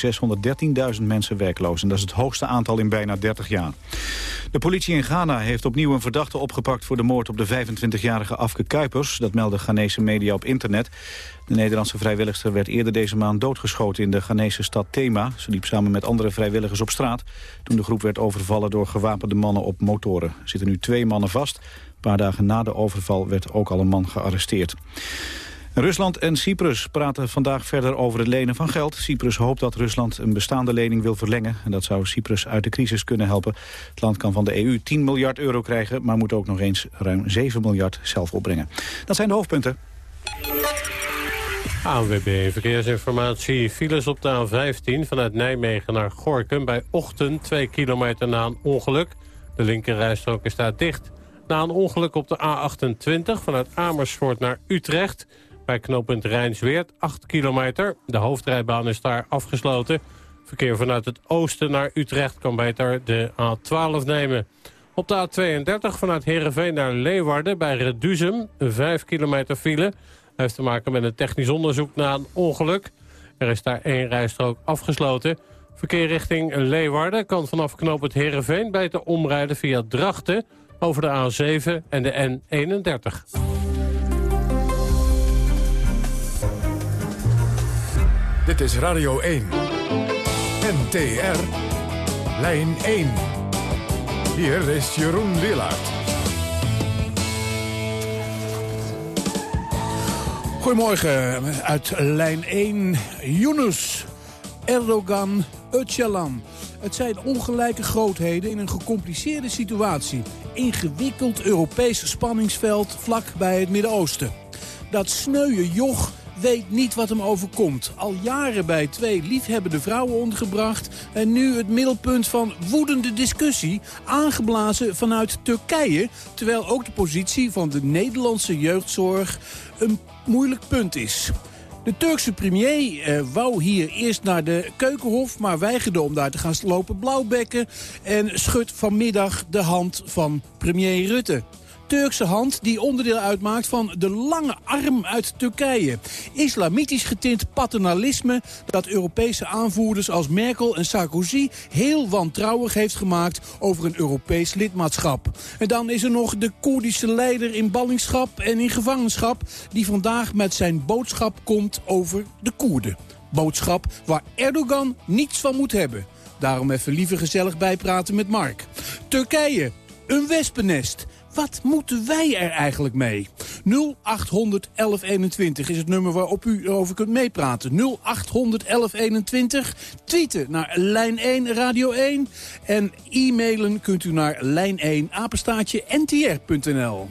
613.000 mensen werkloos. En dat is het hoogste aantal in bijna 30 jaar. De politie in Ghana heeft opnieuw een verdachte opgepakt... voor de moord op de 25-jarige Afke Kuipers. Dat melden Ghanese media op internet. De Nederlandse vrijwilligster werd eerder deze maand doodgeschoten... in de Ghanese stad Thema. Ze liep samen met andere vrijwilligers op straat... toen de groep werd overvallen door gewapende mannen op motoren. Er zitten nu twee mannen vast... Paar dagen na de overval werd ook al een man gearresteerd. Rusland en Cyprus praten vandaag verder over het lenen van geld. Cyprus hoopt dat Rusland een bestaande lening wil verlengen. En dat zou Cyprus uit de crisis kunnen helpen. Het land kan van de EU 10 miljard euro krijgen... maar moet ook nog eens ruim 7 miljard zelf opbrengen. Dat zijn de hoofdpunten. ANWB Verkeersinformatie. Files op de A15 vanuit Nijmegen naar Gorkum... bij ochtend 2 kilometer na een ongeluk. De linkerrijstrook is daar dicht... Na een ongeluk op de A28 vanuit Amersfoort naar Utrecht... bij knooppunt Rijnsweert, 8 kilometer. De hoofdrijbaan is daar afgesloten. Verkeer vanuit het oosten naar Utrecht kan beter de A12 nemen. Op de A32 vanuit Heerenveen naar Leeuwarden bij Reduzum, 5 kilometer file. Dat heeft te maken met een technisch onderzoek na een ongeluk. Er is daar één rijstrook afgesloten. Verkeer richting Leeuwarden kan vanaf knooppunt Heerenveen beter omrijden via Drachten over de A7 en de N31. Dit is Radio 1. NTR. Lijn 1. Hier is Jeroen Willaert. Goedemorgen uit lijn 1. Yunus, Erdogan, Öcalan. Het zijn ongelijke grootheden in een gecompliceerde situatie. Ingewikkeld Europees spanningsveld vlak bij het Midden-Oosten. Dat sneuwe joch weet niet wat hem overkomt. Al jaren bij twee liefhebbende vrouwen ondergebracht... en nu het middelpunt van woedende discussie... aangeblazen vanuit Turkije... terwijl ook de positie van de Nederlandse jeugdzorg een moeilijk punt is. De Turkse premier eh, wou hier eerst naar de Keukenhof... maar weigerde om daar te gaan lopen blauwbekken... en schudt vanmiddag de hand van premier Rutte. Turkse hand die onderdeel uitmaakt van de lange arm uit Turkije. Islamitisch getint paternalisme dat Europese aanvoerders als Merkel en Sarkozy heel wantrouwig heeft gemaakt over een Europees lidmaatschap. En dan is er nog de Koerdische leider in ballingschap en in gevangenschap die vandaag met zijn boodschap komt over de Koerden. Boodschap waar Erdogan niets van moet hebben. Daarom even liever gezellig bijpraten met Mark. Turkije, een wespennest. Wat moeten wij er eigenlijk mee? 0800 1121 is het nummer waarop u erover kunt meepraten. 0800 1121. Tweeten naar lijn 1 Radio 1. En e-mailen kunt u naar lijn 1 apenstaatje ntr.nl.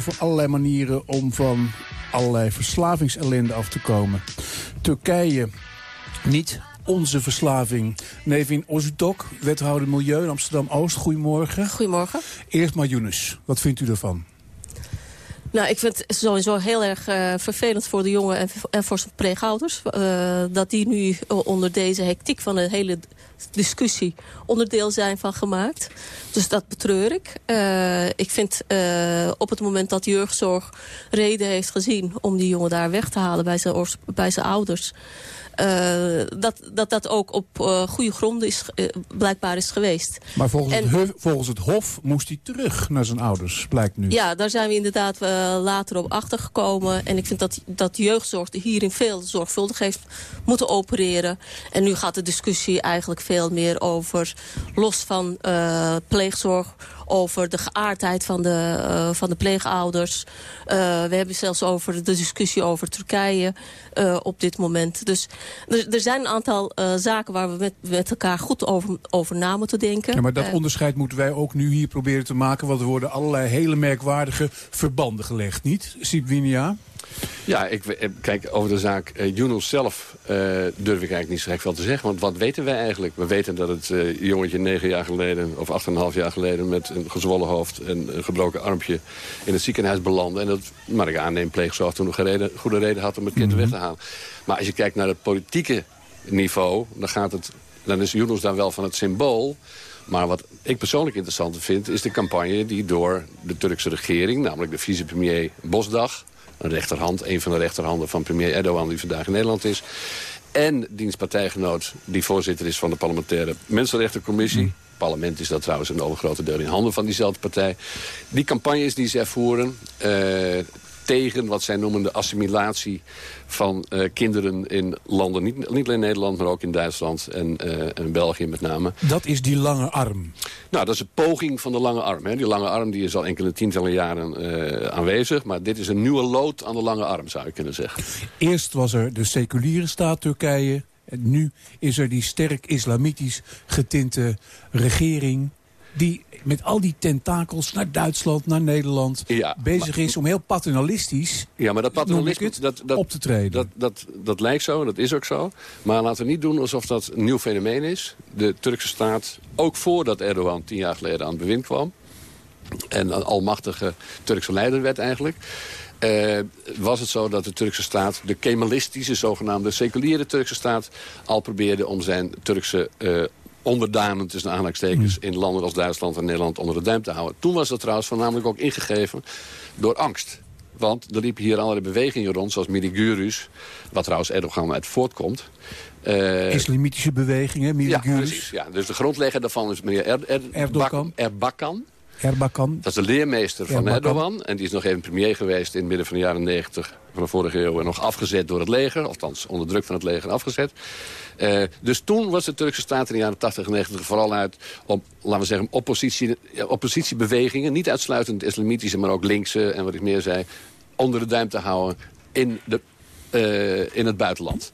over allerlei manieren om van allerlei verslavingsellende af te komen. Turkije, niet onze verslaving. Nevin Ozutok, wethouder Milieu in Amsterdam-Oost. Goedemorgen. Goedemorgen. Eerst maar Younes, wat vindt u ervan? Nou, ik vind het sowieso heel erg uh, vervelend voor de jongen en, voor zijn pleegouders. Uh, dat die nu onder deze hectiek van de hele discussie onderdeel zijn van gemaakt. Dus dat betreur ik. Uh, ik vind op het moment dat jeugdzorg reden heeft gezien om die jongen daar weg te halen bij bij zijn ouders... Uh, dat, dat dat ook op uh, goede gronden is, uh, blijkbaar is geweest. Maar volgens, en, het, volgens het Hof moest hij terug naar zijn ouders, blijkt nu. Ja, daar zijn we inderdaad later op achtergekomen. En ik vind dat, dat jeugdzorg hierin veel zorgvuldig heeft moeten opereren. En nu gaat de discussie eigenlijk veel meer over, los van pleegzorg over de geaardheid van de, uh, van de pleegouders. Uh, we hebben zelfs over de discussie over Turkije uh, op dit moment. Dus er, er zijn een aantal zaken waar we met, met elkaar goed over, over na moeten denken. Ja, maar dat onderscheid moeten wij ook nu hier proberen te maken. Want er worden allerlei hele merkwaardige verbanden gelegd, niet? Sibwinia? Ja, ik, kijk, over de zaak uh, Yunus zelf uh, durf ik eigenlijk niet zo veel te zeggen. Want wat weten wij eigenlijk? We weten dat het uh, jongetje negen jaar geleden, of acht en een half jaar geleden... met een gezwollen hoofd en een gebroken armpje in het ziekenhuis belandde. En dat, maar ik aanneem, pleegzorg toen nog een reden, goede reden had om het kind mm -hmm. weg te halen. Maar als je kijkt naar het politieke niveau, dan, gaat het, dan is Yunus dan wel van het symbool... Maar wat ik persoonlijk interessant vind... is de campagne die door de Turkse regering... namelijk de vicepremier Bosdag een rechterhand, een van de rechterhanden van premier Erdogan... die vandaag in Nederland is. En dienstpartijgenoot die voorzitter is van de parlementaire Mensenrechtencommissie. Het parlement is dat trouwens een overgrote deel in handen van diezelfde partij. Die campagnes die ze voeren... Uh, tegen wat zij noemen de assimilatie van uh, kinderen in landen. Niet, niet alleen Nederland, maar ook in Duitsland en, uh, en België met name. Dat is die lange arm? Nou, dat is een poging van de lange arm. Hè. Die lange arm die is al enkele tientallen jaren uh, aanwezig. Maar dit is een nieuwe lood aan de lange arm, zou je kunnen zeggen. Eerst was er de seculiere staat Turkije. En nu is er die sterk islamitisch getinte regering die met al die tentakels naar Duitsland, naar Nederland... Ja, bezig maar, is om heel paternalistisch ja, maar dat paternalisme, het, dat, dat, op te treden. Dat, dat, dat lijkt zo, dat is ook zo. Maar laten we niet doen alsof dat een nieuw fenomeen is. De Turkse staat, ook voordat Erdogan tien jaar geleden aan het bewind kwam... en een almachtige Turkse leider werd eigenlijk... Uh, was het zo dat de Turkse staat, de kemalistische zogenaamde seculiere Turkse staat... al probeerde om zijn Turkse uh, onderdanen tussen aanhalingstekens in landen als Duitsland en Nederland onder de duim te houden. Toen was dat trouwens voornamelijk ook ingegeven door angst. Want er liepen hier allerlei bewegingen rond, zoals Miligurus, wat trouwens Erdogan uit voortkomt. Uh, Islamitische bewegingen, Miligurus. Ja, precies. Ja. Dus de grondlegger daarvan is meneer er, er, Erdogan. Erbakan. Erbakan. Dat is de leermeester van Erbakan. Erdogan. En die is nog even premier geweest in het midden van de jaren 90 van de vorige eeuw. Nog afgezet door het leger. Althans, onder druk van het leger afgezet. Uh, dus toen was de Turkse staat in de jaren 80 en 90 vooral uit op, laten we zeggen, oppositie, oppositiebewegingen. Niet uitsluitend islamitische, maar ook linkse en wat ik meer zei. Onder de duim te houden in, de, uh, in het buitenland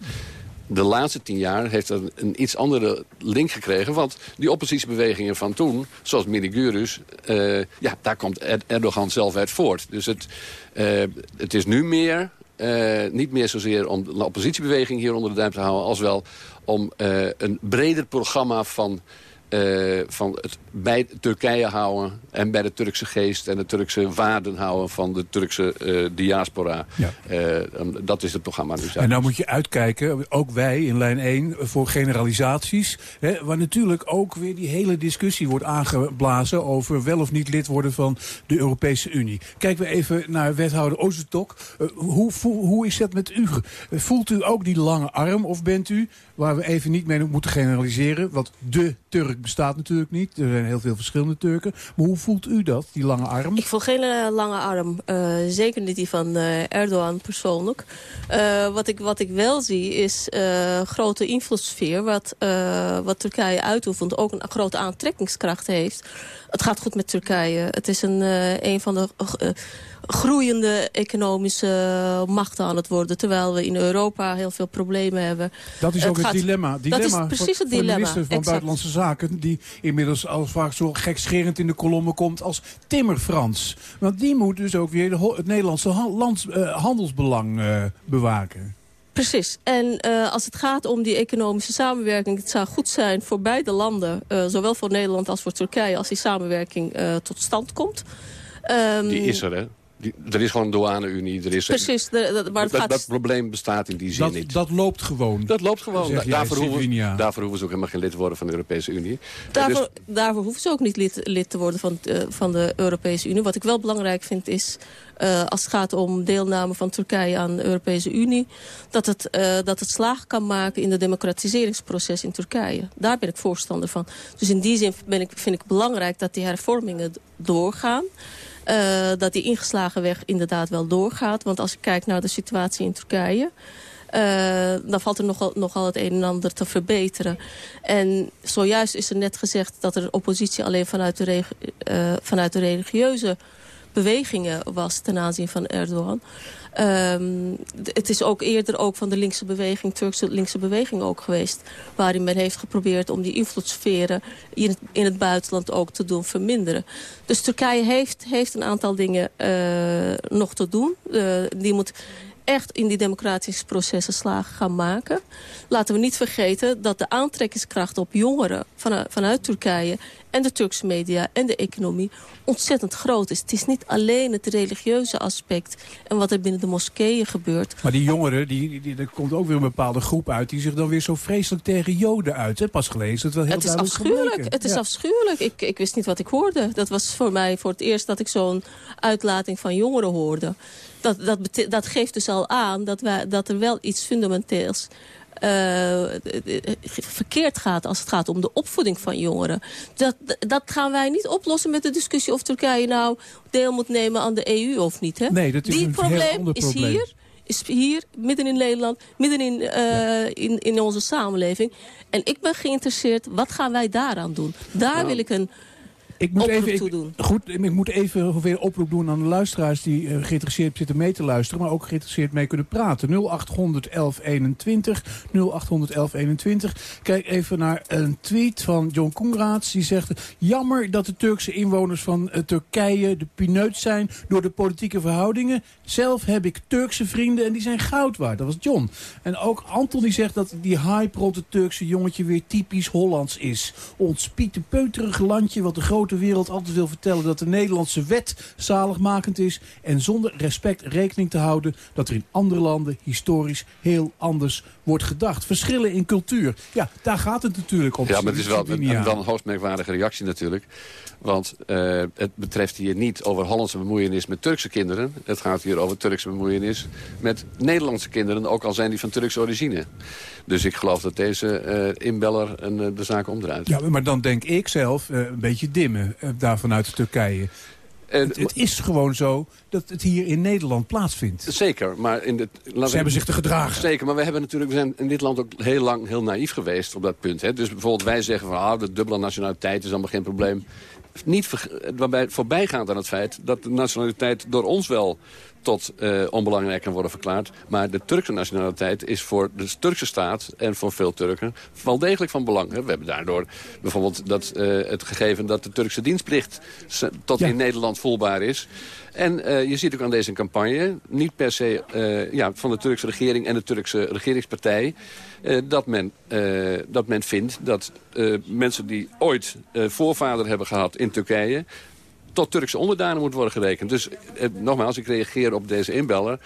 de laatste tien jaar heeft dat een iets andere link gekregen. Want die oppositiebewegingen van toen, zoals Miligurus... Uh, ja, daar komt Erdogan zelf uit voort. Dus het, uh, het is nu meer, uh, niet meer zozeer om de oppositiebeweging hier onder de duim te houden... als wel om een breder programma van uh, van het bij Turkije houden en bij de Turkse geest en de Turkse waarden houden van de Turkse uh, diaspora. Ja. Uh, dat is het programma nu. En nou moet je uitkijken, ook wij in lijn 1, voor generalisaties. Hè, waar natuurlijk ook weer die hele discussie wordt aangeblazen over wel of niet lid worden van de Europese Unie. Kijken we even naar wethouder Ozetok. hoe, hoe is dat met u? Voelt u ook die lange arm of bent u, waar we even niet mee moeten generaliseren, wat de Turk bestaat natuurlijk niet. Er zijn heel veel verschillende Turken. Maar hoe voelt u dat, die lange arm? Ik voel geen uh, lange arm. Uh, zeker niet die van uh, Erdogan persoonlijk. wat, ik, wat ik wel zie is grote invloedssfeer... Wat, wat Turkije uitoefent, ook een grote aantrekkingskracht heeft... het gaat goed met Turkije. Het is een, eh, een van de eh, groeiende economische machten aan het worden. Terwijl we in Europa heel veel problemen hebben. Dat is ook het, gaat- dilemma. dilemma dat is voor- precies het voor de dilemma. minister van Exact. Buitenlandse Zaken... die inmiddels al vaak zo gekscherend in de kolommen komt als Timmer Frans. Want die moet dus ook weer de het Nederlandse lands- eh, handelsbelang eh, bewaken. Precies. En eh, als het gaat om die economische samenwerking... het zou goed zijn voor beide landen... eh, zowel voor Nederland als voor Turkije... als die samenwerking eh, tot stand komt. Ehm, Die is er, hè? Die, er is gewoon een douane-unie. Er is Precies, de- de- maar het dat, gaat... dat probleem bestaat in die zin Dat, niet. dat loopt gewoon. Dat loopt gewoon. Da- daarvoor, hoeven, daarvoor hoeven ze ook helemaal geen lid te worden van de Europese Unie. Daarvoor, Dus- daarvoor hoeven ze ook niet lid, lid te worden van, eh, van de Europese Unie. Wat ik wel belangrijk vind is, eh, als het gaat om deelname van Turkije aan de Europese Unie... dat het, eh, dat het slaag kan maken in de democratiseringsproces in Turkije. Daar ben ik voorstander van. Dus in die zin ben ik, vind ik belangrijk dat die hervormingen doorgaan. Eh, dat die ingeslagen weg inderdaad wel doorgaat. Want als ik kijk naar de situatie in Turkije... eh, dan valt er nogal, nogal het een en ander te verbeteren. En zojuist is er net gezegd dat er oppositie alleen vanuit de, eh, vanuit de religieuze bewegingen was ten aanzien van Erdogan. Ehm, het is ook eerder ook van de linkse beweging, Turkse linkse beweging ook geweest. Waarin men heeft geprobeerd om die invloedssferen in het, in het buitenland ook te doen verminderen. Dus Turkije heeft, heeft een aantal dingen eh, nog te doen. Eh, die moet echt in die democratische processen slagen gaan maken. Laten we niet vergeten dat de aantrekkingskracht op jongeren vanuit Turkije... en de Turkse media en de economie ontzettend groot is. Het is niet alleen het religieuze aspect en wat er binnen de moskeeën gebeurt. Maar die jongeren, die, die, die- er komt ook weer een bepaalde groep uit... die zich dan weer zo vreselijk tegen Joden uit. Hè? Pas gelezen, dat wel heel Het is afschuwelijk. gebleken. Het is Ja. afschuwelijk. Ik, ik wist niet wat ik hoorde. Dat was voor mij voor het eerst dat ik zo'n uitlating van jongeren hoorde. Dat, dat, dat geeft dus al aan dat, wij, dat er wel iets fundamenteels eh, verkeerd gaat als het gaat om de opvoeding van jongeren. Dat, dat gaan wij niet oplossen met de discussie of Turkije nou deel moet nemen aan de EU of niet. Hè? Nee, dat is Die een heel probleem ander is probleem. hier is hier, midden in Nederland, midden in, eh, in, in onze samenleving. En ik ben geïnteresseerd, wat gaan wij daaraan doen? Daar wil ik een Ik moet, oproep even, goed, ik moet even weer oproep doen aan de luisteraars die eh, geïnteresseerd zitten mee te luisteren, maar ook geïnteresseerd mee kunnen praten. 0800 1121, 0800 1121. Kijk even naar een tweet van John Koenraads. Die zegt, jammer dat de Turkse inwoners van eh, Turkije de pineut zijn door de politieke verhoudingen. Zelf heb ik Turkse vrienden en die zijn goud waard. Dat was John. En ook Anton die zegt dat die hype rond het Turkse jongetje weer typisch Hollands is. Ons pieterpeuterige landje wat de grote wereld altijd wil vertellen dat de Nederlandse wet zaligmakend is. En zonder respect rekening te houden dat er in andere landen historisch heel anders wordt gedacht. Verschillen in cultuur. Ja, daar gaat het natuurlijk om. Ja, maar het is wel, een, een hoogst merkwaardige reactie natuurlijk. Want eh, het betreft hier niet over Hollandse bemoeienis met Turkse kinderen. Het gaat hier over Turkse bemoeienis met Nederlandse kinderen, ook al zijn die van Turkse origine. Dus ik geloof dat deze eh, inbeller een, eh, de zaak omdraait. Ja, maar dan denk ik zelf een beetje dimmen daar vanuit Turkije. Het, het is gewoon zo dat het hier in Nederland plaatsvindt. Zeker, maar in de, we- hebben zich te gedragen. Zeker, maar we hebben natuurlijk, we zijn in dit land ook heel lang heel naïef geweest op dat punt. Hè. Dus bijvoorbeeld wij zeggen van ah, de dubbele nationaliteit is allemaal geen probleem. Niet waarbij voorbijgaand aan het feit dat de nationaliteit door ons wel tot eh, onbelangrijk kan worden verklaard. Maar de Turkse nationaliteit is voor de Turkse staat en voor veel Turken wel degelijk van belang. Hè. We hebben daardoor bijvoorbeeld dat, eh, het gegeven dat de Turkse dienstplicht tot in Nederland voelbaar is. En eh, je ziet ook aan deze campagne, niet per se eh, ja, van de Turkse regering en de Turkse regeringspartij... eh, dat, men, dat men vindt dat mensen die ooit voorvader hebben gehad in Turkije tot Turkse onderdanen moet worden gerekend. Dus nogmaals, ik reageer op deze inbeller.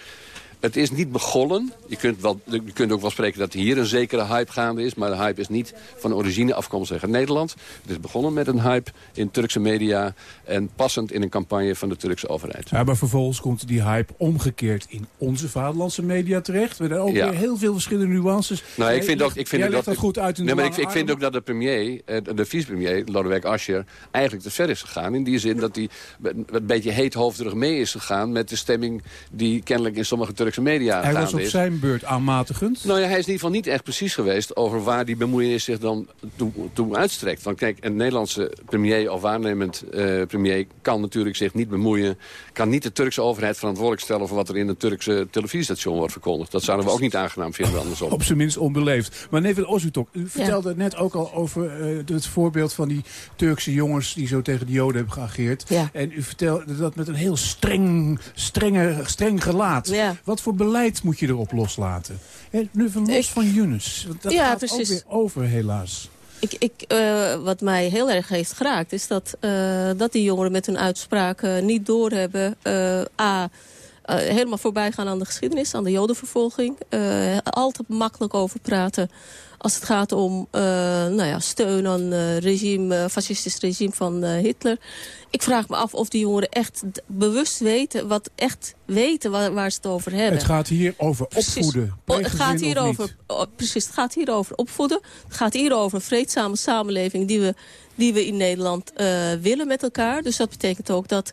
Het is niet begonnen. Je kunt, wel, je kunt ook wel spreken dat hier een zekere hype gaande is. Maar de hype is niet van origine afkomstig uit Nederland. Het is begonnen met een hype in Turkse media. En passend in een campagne van de Turkse overheid. Ja, maar vervolgens komt die hype omgekeerd in onze vaderlandse media terecht. We hebben ook Ja. weer heel veel verschillende nuances. Nou, ik Jij vind ook, ik vind ook dat goed uit in nee, maar ik, ik vind ook dat de premier, eh, de vicepremier, Lodewijk Asscher, eigenlijk te ver is gegaan. In die zin dat hij een beetje heethoofdig mee is gegaan met de stemming die kennelijk in sommige Turkse Turkse media Hij was op is. zijn beurt aanmatigend. Nou ja, hij is in ieder geval niet echt precies geweest over waar die bemoeienis zich dan toe, toe uitstrekt. Want kijk, een Nederlandse premier of waarnemend eh, premier kan natuurlijk zich niet bemoeien. Kan niet de Turkse overheid verantwoordelijk stellen voor wat er in een Turkse televisiestation wordt verkondigd. Dat zouden we ook niet aangenaam vinden andersom. Op zijn minst onbeleefd. Maar Neven Ozutok, u vertelde net ook al over eh, het voorbeeld van die Turkse jongens... die zo tegen de Joden hebben geageerd. Ja. En u vertelde dat met een heel streng, strenge, streng gelaat. Ja. Wat voor beleid moet je erop loslaten? Nu van los van Yunus. Dat Ja, gaat precies. ook weer over, helaas. Ik, ik, eh, wat mij heel erg heeft geraakt is dat, eh, dat die jongeren met hun uitspraken niet doorhebben. eh A, eh, helemaal voorbij gaan aan de geschiedenis, aan de jodenvervolging. Eh altijd makkelijk over praten als het gaat om eh, nou ja, steun aan eh regime, eh, fascistisch regime van eh, Hitler. Ik vraag me af of die jongeren echt bewust weten, wat echt weten waar, waar ze het over hebben. Het gaat hier over Precies. opvoeden. Oh, het gaat hier over, oh, precies, het gaat hier over opvoeden. Het gaat hier over een vreedzame samenleving die we, die we in Nederland eh, willen met elkaar. Dus dat betekent ook dat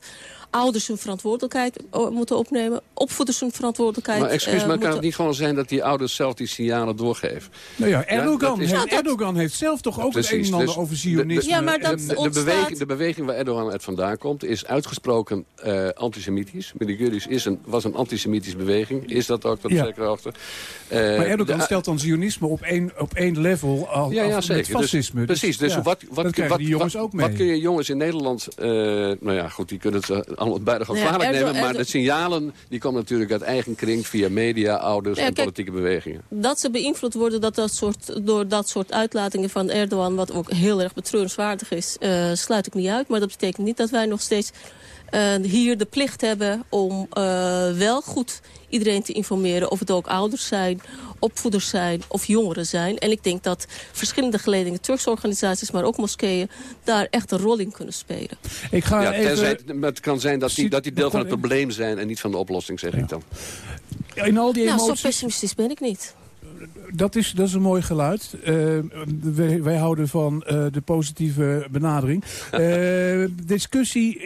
ouders hun verantwoordelijkheid moeten opnemen. Opvoeders hun verantwoordelijkheid Maar excuus, eh, maar kan moeten- het niet gewoon zijn dat die ouders zelf die signalen doorgeven? Nou ja, Erdogan, is- heeft, Erdogan heeft zelf toch ook het een en ander dus over de- Zionisme. de- Ja, maar dat de, beweging, de beweging waar Erdogan uit vandaan komt is uitgesproken eh, antisemitisch. Miligurisch is een, was een antisemitische beweging. Is dat ook tot Ja. zekere hoogte. Eh, Maar Erdogan de- stelt dan Zionisme op één, op één level al, ja, ja, als- zeker. met fascisme. Dus, precies. Dus ja, wat, wat, dat krijgen wat, die jongens wat, ook mee. Wat kun je jongens in Nederland... eh, nou ja, goed, die kunnen het eh, allemaal buitengewoon Ja, kwalijk nemen. Maar de signalen die komen natuurlijk uit eigen kring... via media, ouders Ja, en kijk, politieke bewegingen. dat ze beïnvloed worden dat dat soort, door dat soort uitlatingen van Erdogan... wat ook heel erg betreurenswaardig is, eh, sluit ik niet uit. Maar dat betekent niet dat wij nog steeds eh, hier de plicht hebben... om eh, wel goed iedereen te informeren. Of het ook ouders zijn, opvoeders zijn of jongeren zijn. En ik denk dat verschillende geledingen, Turkse organisaties... maar ook moskeeën, daar echt een rol in kunnen spelen. Ik ga Ja, even... tenzij, het kan zijn dat die, dat die deel van het probleem zijn... en niet van de oplossing, zeg ik dan. In al die Nou, zo emoties... pessimistisch ben ik niet. Dat is, dat is een mooi geluid. Eh, wij, wij houden van eh, de positieve benadering. (laughs) Eh, discussie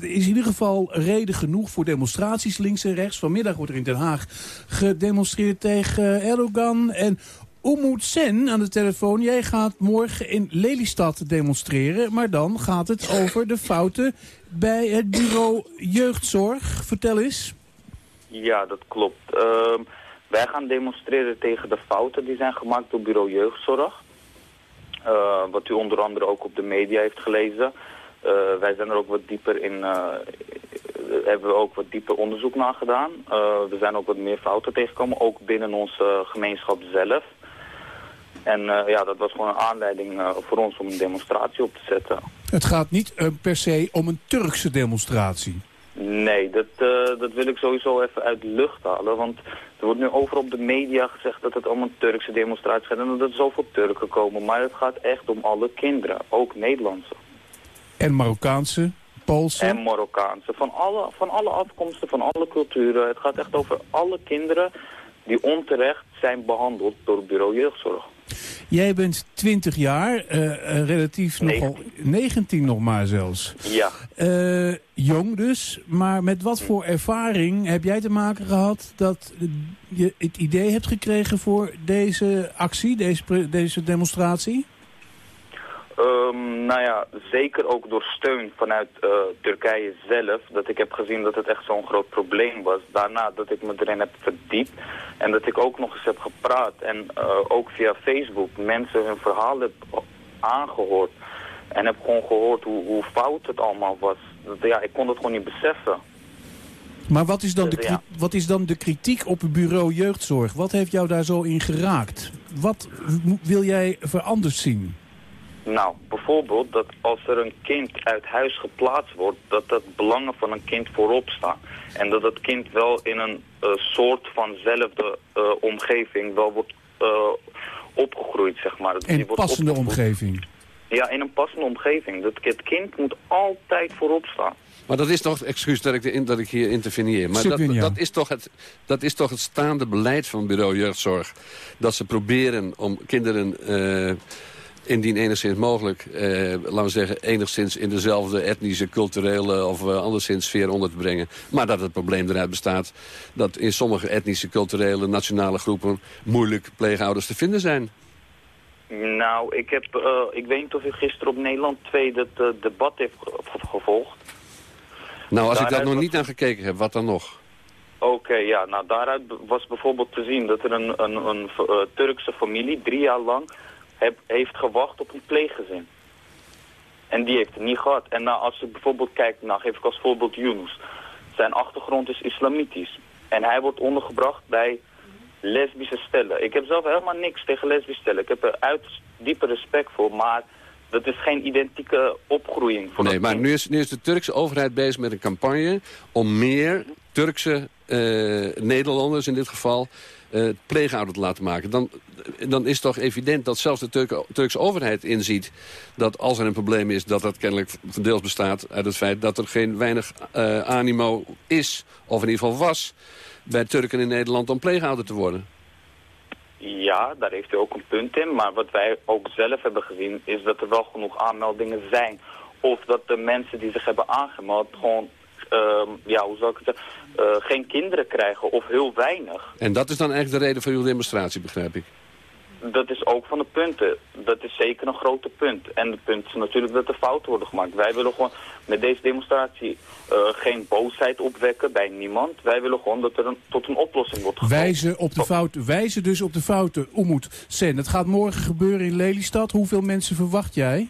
is in ieder geval reden genoeg voor demonstraties links en rechts. Vanmiddag wordt er in Den Haag gedemonstreerd tegen Erdogan. En Umut Sen aan de telefoon. Jij gaat morgen in Lelystad demonstreren. Maar dan gaat het over de fouten bij het bureau jeugdzorg. Vertel eens. Ja, dat klopt. Ehm, wij gaan demonstreren tegen de fouten die zijn gemaakt door bureau jeugdzorg. Eh, wat u onder andere ook op de media heeft gelezen. Eh, wij zijn er ook wat dieper in, eh, hebben we ook wat dieper onderzoek naar gedaan. Er zijn ook wat meer fouten tegengekomen, ook binnen onze gemeenschap zelf. En ja, dat was gewoon een aanleiding voor ons om een demonstratie op te zetten. Het gaat niet per se om een Turkse demonstratie. Nee, dat, eh, dat wil ik sowieso even uit de lucht halen. Want er wordt nu overal op de media gezegd dat het allemaal Turkse demonstraties gaat. En dat er zoveel Turken komen. Maar het gaat echt om alle kinderen, ook Nederlandse. En Marokkaanse, Poolse. En Marokkaanse. Van alle, van alle afkomsten, van alle culturen. Het gaat echt over alle kinderen die onterecht zijn behandeld door het bureau jeugdzorg. Jij bent 20 jaar, eh, eh, relatief nogal 19 nog maar zelfs. Ja. Eh, jong dus, maar met wat voor ervaring heb jij te maken gehad dat je het idee hebt gekregen voor deze actie, deze, deze demonstratie? Ehm, nou ja, zeker ook door steun vanuit eh, Turkije zelf. Dat ik heb gezien dat het echt zo'n groot probleem was. Daarna dat ik me erin heb verdiept. En dat ik ook nog eens heb gepraat. En eh, ook via Facebook mensen hun verhaal heb aangehoord. En heb gewoon gehoord hoe, hoe fout het allemaal was. Dat, ja, ik kon het gewoon niet beseffen. Maar wat is, dan de, Dus ja. wat is dan de kritiek op het bureau jeugdzorg? Wat heeft jou daar zo in geraakt? Wat wil jij veranderd zien? Nou, bijvoorbeeld dat als er een kind uit huis geplaatst wordt, dat dat belangen van een kind voorop staan. En dat dat kind wel in een eh, soort vanzelfde eh, omgeving wel wordt eh, opgegroeid, zeg maar. Dat die In wordt passende omgeving. Ja, in een passende omgeving. Dat het kind moet altijd voorop staan. Maar dat is toch, excuus dat ik, de- dat ik hier interveneer, maar dat, dat, is toch het, dat is toch het staande beleid van bureau jeugdzorg. Dat ze proberen om kinderen eh, indien enigszins mogelijk, eh, laten we zeggen... enigszins in dezelfde etnische, culturele of eh, anderszins sfeer onder te brengen. Maar dat het probleem eruit bestaat dat in sommige etnische, culturele, nationale groepen... moeilijk pleegouders te vinden zijn. Nou, ik, heb, eh, ik weet niet of u gisteren op Nederland 2 dat eh, debat heeft ge- ge- gevolgd. Nou, als ik daar nog niet aan gekeken heb, wat dan nog? Oké, ja. Nou, daaruit was bijvoorbeeld te zien dat er een, een, een eh, Turkse familie drie jaar lang heb, heeft gewacht op een pleeggezin. En die heeft het niet gehad. En nou, als ik bijvoorbeeld kijk, nou geef ik als voorbeeld Yunus. Zijn achtergrond is islamitisch. En hij wordt ondergebracht bij lesbische stellen. Ik heb zelf helemaal niks tegen lesbische stellen. Ik heb er uiterst diepe respect voor, maar dat is geen identieke opgroeiing. Voor Nee, maar nu is, nu is de Turkse overheid bezig met een campagne... om meer Turkse eh, Nederlanders in dit geval pleegouder te laten maken. Dan, dan is toch evident dat zelfs de Turke- Turkse overheid inziet... dat als er een probleem is, dat dat kennelijk deels bestaat... uit het feit dat er geen weinig eh, animo is, of in ieder geval was... bij Turken in Nederland om pleegouder te worden. Ja, daar heeft u ook een punt in. Maar wat wij ook zelf hebben gezien is dat er wel genoeg aanmeldingen zijn. Of dat de mensen die zich hebben aangemeld gewoon, ehm, ja, hoe zou ik het zeggen, geen kinderen krijgen of heel weinig. En dat is dan eigenlijk de reden voor uw demonstratie, begrijp ik. Dat is ook van de punten. Dat is zeker een grote punt. En het punt is natuurlijk dat er fouten worden gemaakt. Wij willen gewoon met deze demonstratie eh, geen boosheid opwekken bij niemand. Wij willen gewoon dat er een, tot een oplossing wordt gekomen. Wijzen op de fouten. Wijzen dus op de fouten. Oemoed. Sen, het gaat morgen gebeuren in Lelystad. Hoeveel mensen verwacht jij?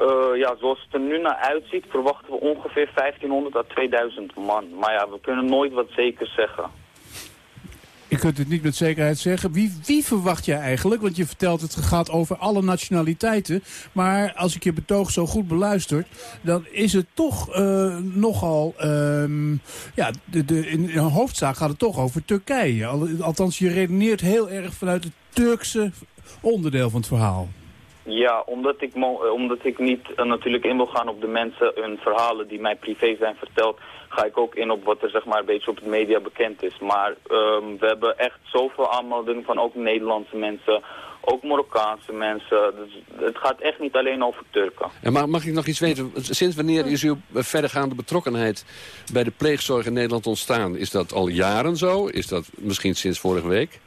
Eh, ja, zoals het er nu naar uitziet, verwachten we ongeveer 1500 à 2000 man. Maar ja, we kunnen nooit wat zeker zeggen. Je kunt het niet met zekerheid zeggen. Wie, wie verwacht jij eigenlijk? Want je vertelt het gaat over alle nationaliteiten. Maar als ik je betoog zo goed beluister... dan is het toch eh, nogal... ehm, ja, de, de, in, in hoofdzaak gaat het toch over Turkije. Al- Althans, je redeneert heel erg vanuit het Turkse onderdeel van het verhaal. Ja, omdat ik, eh, omdat ik niet eh, natuurlijk in wil gaan op de mensen hun verhalen die mij privé zijn verteld, ga ik ook in op wat er zeg maar een beetje op de media bekend is. Maar ehm, we hebben echt zoveel aanmeldingen van ook Nederlandse mensen, ook Marokkaanse mensen. Dus het gaat echt niet alleen over Turken. En mag, mag ik nog iets weten? Sinds wanneer is uw verdergaande betrokkenheid bij de pleegzorg in Nederland ontstaan? Is dat al jaren zo? Is dat misschien sinds vorige week?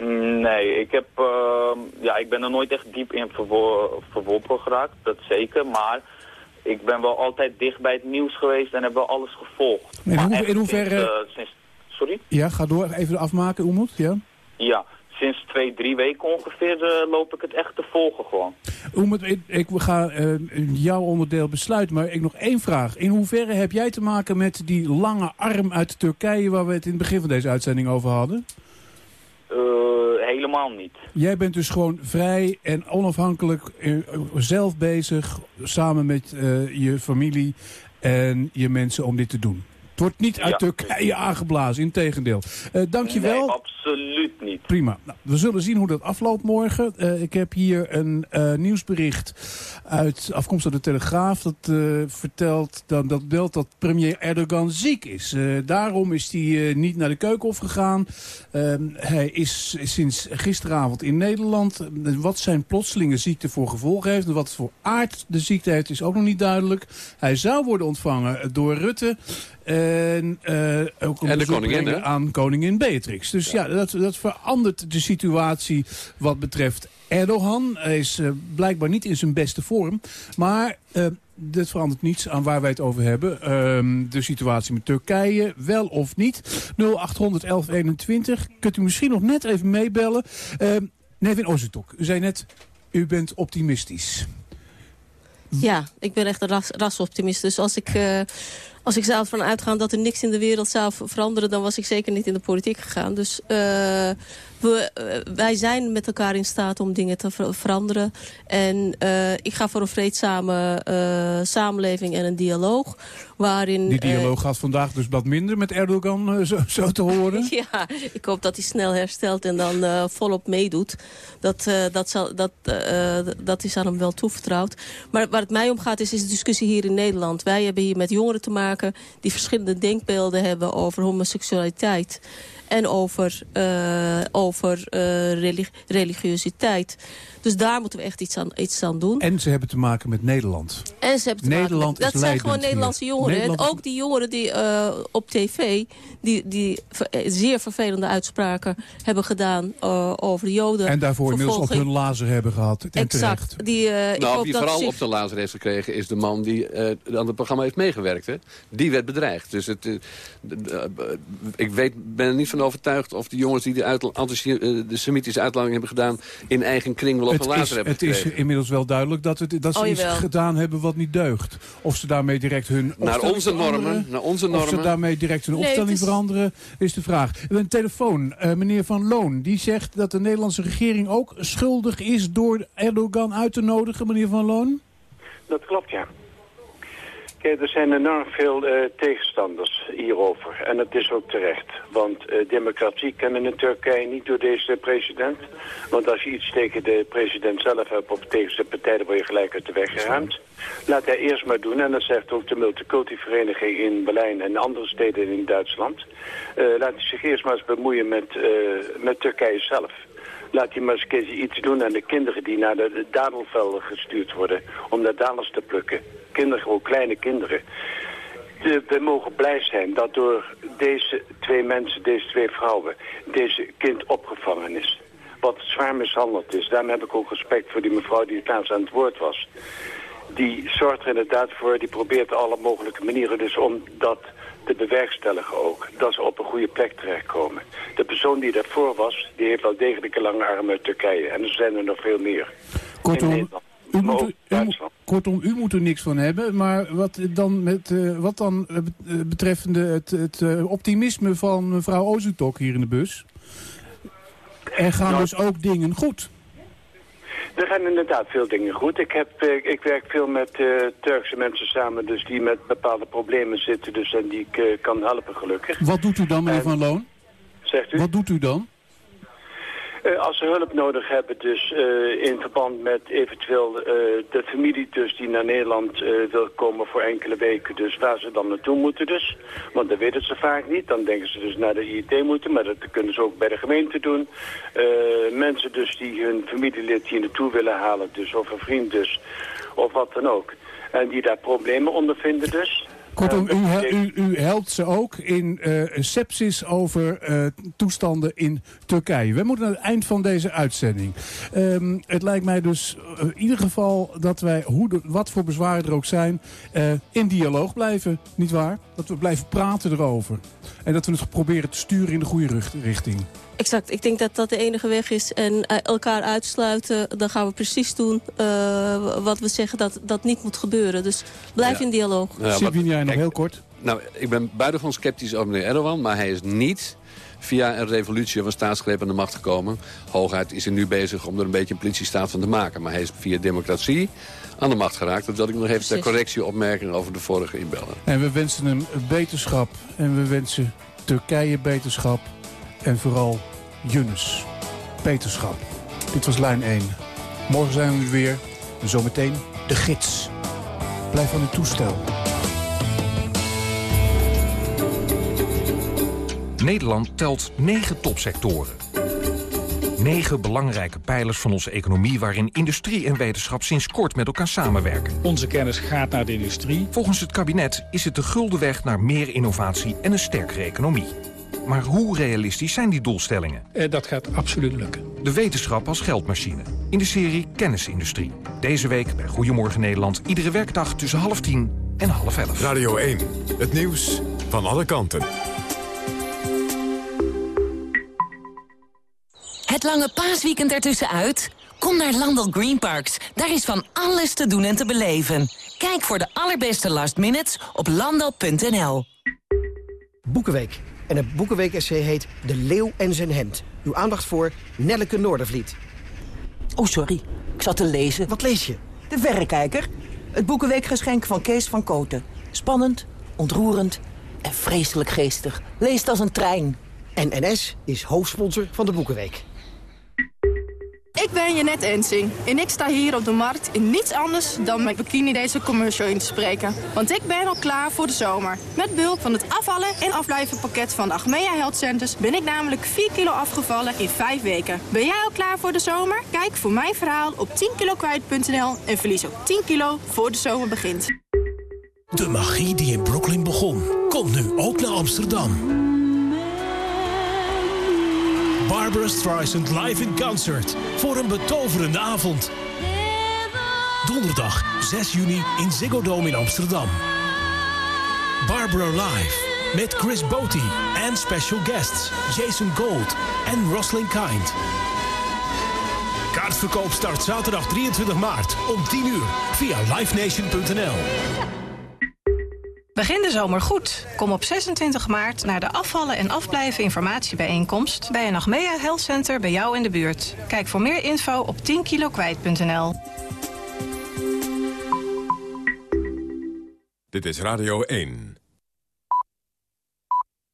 Nee, ik, heb, ehm, ja, ik ben er nooit echt diep in verwo- verworpen geraakt, dat zeker. Maar ik ben wel altijd dicht bij het nieuws geweest en heb wel alles gevolgd. In, hoe, hoeverre... sinds, eh, sinds- sorry? Ja, ga door. Even afmaken, Oemoed. Ja. Ja, sinds twee, drie weken ongeveer eh, loop ik het echt te volgen gewoon. Oemoed, ik, ik ga eh, jouw onderdeel besluiten. Maar ik nog één vraag. In hoeverre heb jij te maken met die lange arm uit Turkije... waar we het in het begin van deze uitzending over hadden? Eh, helemaal niet. Jij bent dus gewoon vrij en onafhankelijk eh, zelf bezig... samen met eh, je familie en je mensen om dit te doen. Het wordt niet uit Ja. Turkije aangeblazen, integendeel. Eh dankjewel. Nee, absoluut niet. Prima. Nou, we zullen zien hoe dat afloopt morgen. Eh, ik heb hier een eh, nieuwsbericht uit afkomst uit de Telegraaf. Dat vertelt dat, dat meldt dat premier Erdogan ziek is. Daarom is hij niet naar de Keukenhof gegaan. Eh, hij is sinds gisteravond in Nederland. Wat zijn plotselinge ziekte voor gevolgen heeft... en wat voor aard de ziekte heeft, is ook nog niet duidelijk. Hij zou worden ontvangen door Rutte... En eh, ook een En de bezoek koningin, brengen hè? aan koningin Beatrix. Dus ja, dat, dat verandert de situatie wat betreft Erdogan. Hij is eh, blijkbaar niet in zijn beste vorm. Maar eh dit verandert niets aan waar wij het over hebben. Ehm, de situatie met Turkije, wel of niet. 0800 1121. Kunt u misschien nog net even meebellen. Ehm Nevin Ozetok, u zei net, u bent optimistisch. Ja, ik ben echt een ras, rasoptimist. Dus als ik, eh, als ik zou ervan uitgaan dat er niks in de wereld zou ver- veranderen... dan was ik zeker niet in de politiek gegaan. Dus eh, we, eh, wij zijn met elkaar in staat om dingen te ver- veranderen. En eh, ik ga voor een vreedzame eh, samenleving en een dialoog... waarin... Die dialoog gaat vandaag dus wat minder met Erdogan, zo, (laughs) zo te horen. (laughs) Ja, ik hoop dat hij snel herstelt en dan volop meedoet. Dat, dat, zal, dat, dat is aan hem wel toevertrouwd. Maar waar het mij om gaat is, is de discussie hier in Nederland. Wij hebben hier met jongeren te maken die verschillende denkbeelden hebben over homoseksualiteit. En over, eh, over eh, relig- religiositeit. Dus daar moeten we echt iets aan, iets aan doen. En ze hebben te maken met Nederland. En ze hebben te maken Nederland met- is Dat zijn gewoon Nederlandse hier. jongeren. Nederland En ook die jongeren die eh, op tv... die, die eh, zeer vervelende uitspraken hebben gedaan eh, over de Joden. En daarvoor inmiddels ook hun lazer hebben gehad. En terecht. Exact. Die, eh, ik nou, hoop wie dat vooral zich- op de lazer heeft gekregen is de man die eh, aan het programma heeft meegewerkt. Hè? Die werd bedreigd. Dus het, ik weet, ben er niet van overtuigd of de jongens die de, uitla- antisem- eh, de semitische uitlanding hebben gedaan... in eigen kring wel op Het is, hebben het is gekregen. inmiddels wel duidelijk dat, het, dat ze Oh, iets gedaan hebben wat niet deugt. Of ze daarmee direct hun Naar opstelling onze normen, veranderen, naar onze Of ze normen. daarmee direct hun Nee, opstelling is- veranderen, is de vraag. We hebben een telefoon, eh, meneer Van Loon. Die zegt dat de Nederlandse regering ook schuldig is door Erdogan uit te nodigen, meneer Van Loon. Dat klopt, ja. Kijk, er zijn enorm veel eh, tegenstanders hierover. En dat is ook terecht. Want eh, democratie kennen in Turkije niet door deze president. Want als je iets tegen de president zelf hebt of tegen zijn partij... dan word je gelijk uit de weg geruimd. Laat hij eerst maar doen. En dat zegt ook de multiculti-vereniging in Berlijn en andere steden in Duitsland. Eh, laat hij zich eerst maar eens bemoeien met, eh, met Turkije zelf. Laat maar eens iets doen aan de kinderen die naar de, de dadelvelden gestuurd worden. Om daar dadels te plukken. Kinderen, gewoon kleine kinderen. De- we mogen blij zijn dat door deze twee mensen, deze twee vrouwen, deze kind opgevangen is. Wat zwaar mishandeld is. Daarom heb ik ook respect voor die mevrouw die laatst aan het woord was. Die zorgt er inderdaad voor, die probeert alle mogelijke manieren dus om dat te bewerkstelligen ook. Dat ze op een goede plek terechtkomen. De persoon die daarvoor was, die heeft wel degelijk een lange arm uit Turkije. En er zijn er nog veel meer. Kortom, u moet, er- u, kortom, u moet er niks van hebben. Maar wat dan, met, eh, wat dan eh, eh, betreffende het, het optimisme van mevrouw Ozutok hier in de bus... Er gaan Nou, dus ook dingen goed. Er gaan inderdaad veel dingen goed. Ik, heb, eh, ik werk veel met eh, Turkse mensen samen, dus die met bepaalde problemen zitten, dus en die ik eh, kan helpen gelukkig. Wat doet u dan, meneer En- Van Loon? Zegt u? Wat doet u dan? Eh, als ze hulp nodig hebben, dus eh, in verband met eventueel eh, de familie dus die naar Nederland wil komen voor enkele weken, dus waar ze dan naartoe moeten dus. Want dat weten ze vaak niet. Dan denken ze dus naar de IET moeten, maar dat kunnen ze ook bij de gemeente doen. Mensen dus die hun familielid hier naartoe willen halen, dus of een vriend dus, of wat dan ook. En die daar problemen ondervinden dus. Kortom, u, u, u helpt ze ook in eh, sepsis over eh, toestanden in Turkije. We moeten aan het eind van deze uitzending. Ehm, het lijkt mij dus eh, in ieder geval dat wij, hoe de- wat voor bezwaren er ook zijn, in dialoog blijven. Niet waar? Dat we blijven praten erover. En dat we het proberen te sturen in de goede richting. Exact, ik denk dat dat de enige weg is. En eh, elkaar uitsluiten, dan gaan we precies doen eh, wat we zeggen dat dat niet moet gebeuren. Dus blijf Ja. in dialoog. Ja, jij nog heel kort. Nou, ik ben buitengewoon sceptisch over meneer Erdogan, maar hij is niet via een revolutie of een staatsgreep aan de macht gekomen. Hooguit is hij nu bezig om er een beetje een politiestaat van te maken. Maar hij is via democratie aan de macht geraakt. Dat wil ik nog even ter correctie opmerken over de vorige inbeller. En we wensen hem beterschap. En we wensen Turkije beterschap. En vooral Yunus beterschap. Dit was lijn 1. Morgen zijn we er weer. En zometeen de gids. Blijf aan uw toestel. Nederland telt negen topsectoren. Negen belangrijke pijlers van onze economie... waarin industrie en wetenschap sinds kort met elkaar samenwerken. Onze kennis gaat naar de industrie. Volgens het kabinet is het de gulden weg naar meer innovatie en een sterkere economie. Maar hoe realistisch zijn die doelstellingen? Eh, dat gaat absoluut lukken. De wetenschap als geldmachine. In de serie Kennisindustrie. Deze week bij Goedemorgen Nederland. Iedere werkdag tussen half tien en half elf. Radio 1. Het nieuws van alle kanten. Het lange paasweekend ertussenuit? Kom naar Landel Green Parks. Daar is van alles te doen en te beleven. Kijk voor de allerbeste last minutes op landel.nl. Boekenweek. En het Boekenweek-essay heet De Leeuw en zijn hemd. Uw aandacht voor Nelleke Noordervliet. Oh, sorry. Ik zat te lezen. Wat lees je? De Verrekijker. Het Boekenweekgeschenk van Kees van Koten. Spannend, ontroerend en vreselijk geestig. Leest als een trein. En NS is hoofdsponsor van de Boekenweek. Ik ben Janet Ensing en ik sta hier op de markt in niets anders dan mijn bikini deze commercial in te spreken. Want ik ben al klaar voor de zomer. Met behulp van het afvallen en afblijven pakket van de Achmea Health Centers ben ik namelijk 4 kilo afgevallen in 5 weken. Ben jij al klaar voor de zomer? Kijk voor mijn verhaal op 10kilokwijt.nl en verlies ook 10 kilo voor de zomer begint. De magie die in Brooklyn begon, komt nu ook naar Amsterdam. Barbara Streisand live in concert voor een betoverende avond. Donderdag 6 juni in Ziggo Dome in Amsterdam. Barbara live met Chris Boti en special guests Jason Gold en Roslyn Kind. Kaartverkoop start zaterdag 23 maart om 10 uur via livenation.nl. Begin de zomer goed. Kom op 26 maart naar de afvallen en afblijven informatiebijeenkomst... bij een Achmea Health Center bij jou in de buurt. Kijk voor meer info op 10kilokwijt.nl. Dit is Radio 1.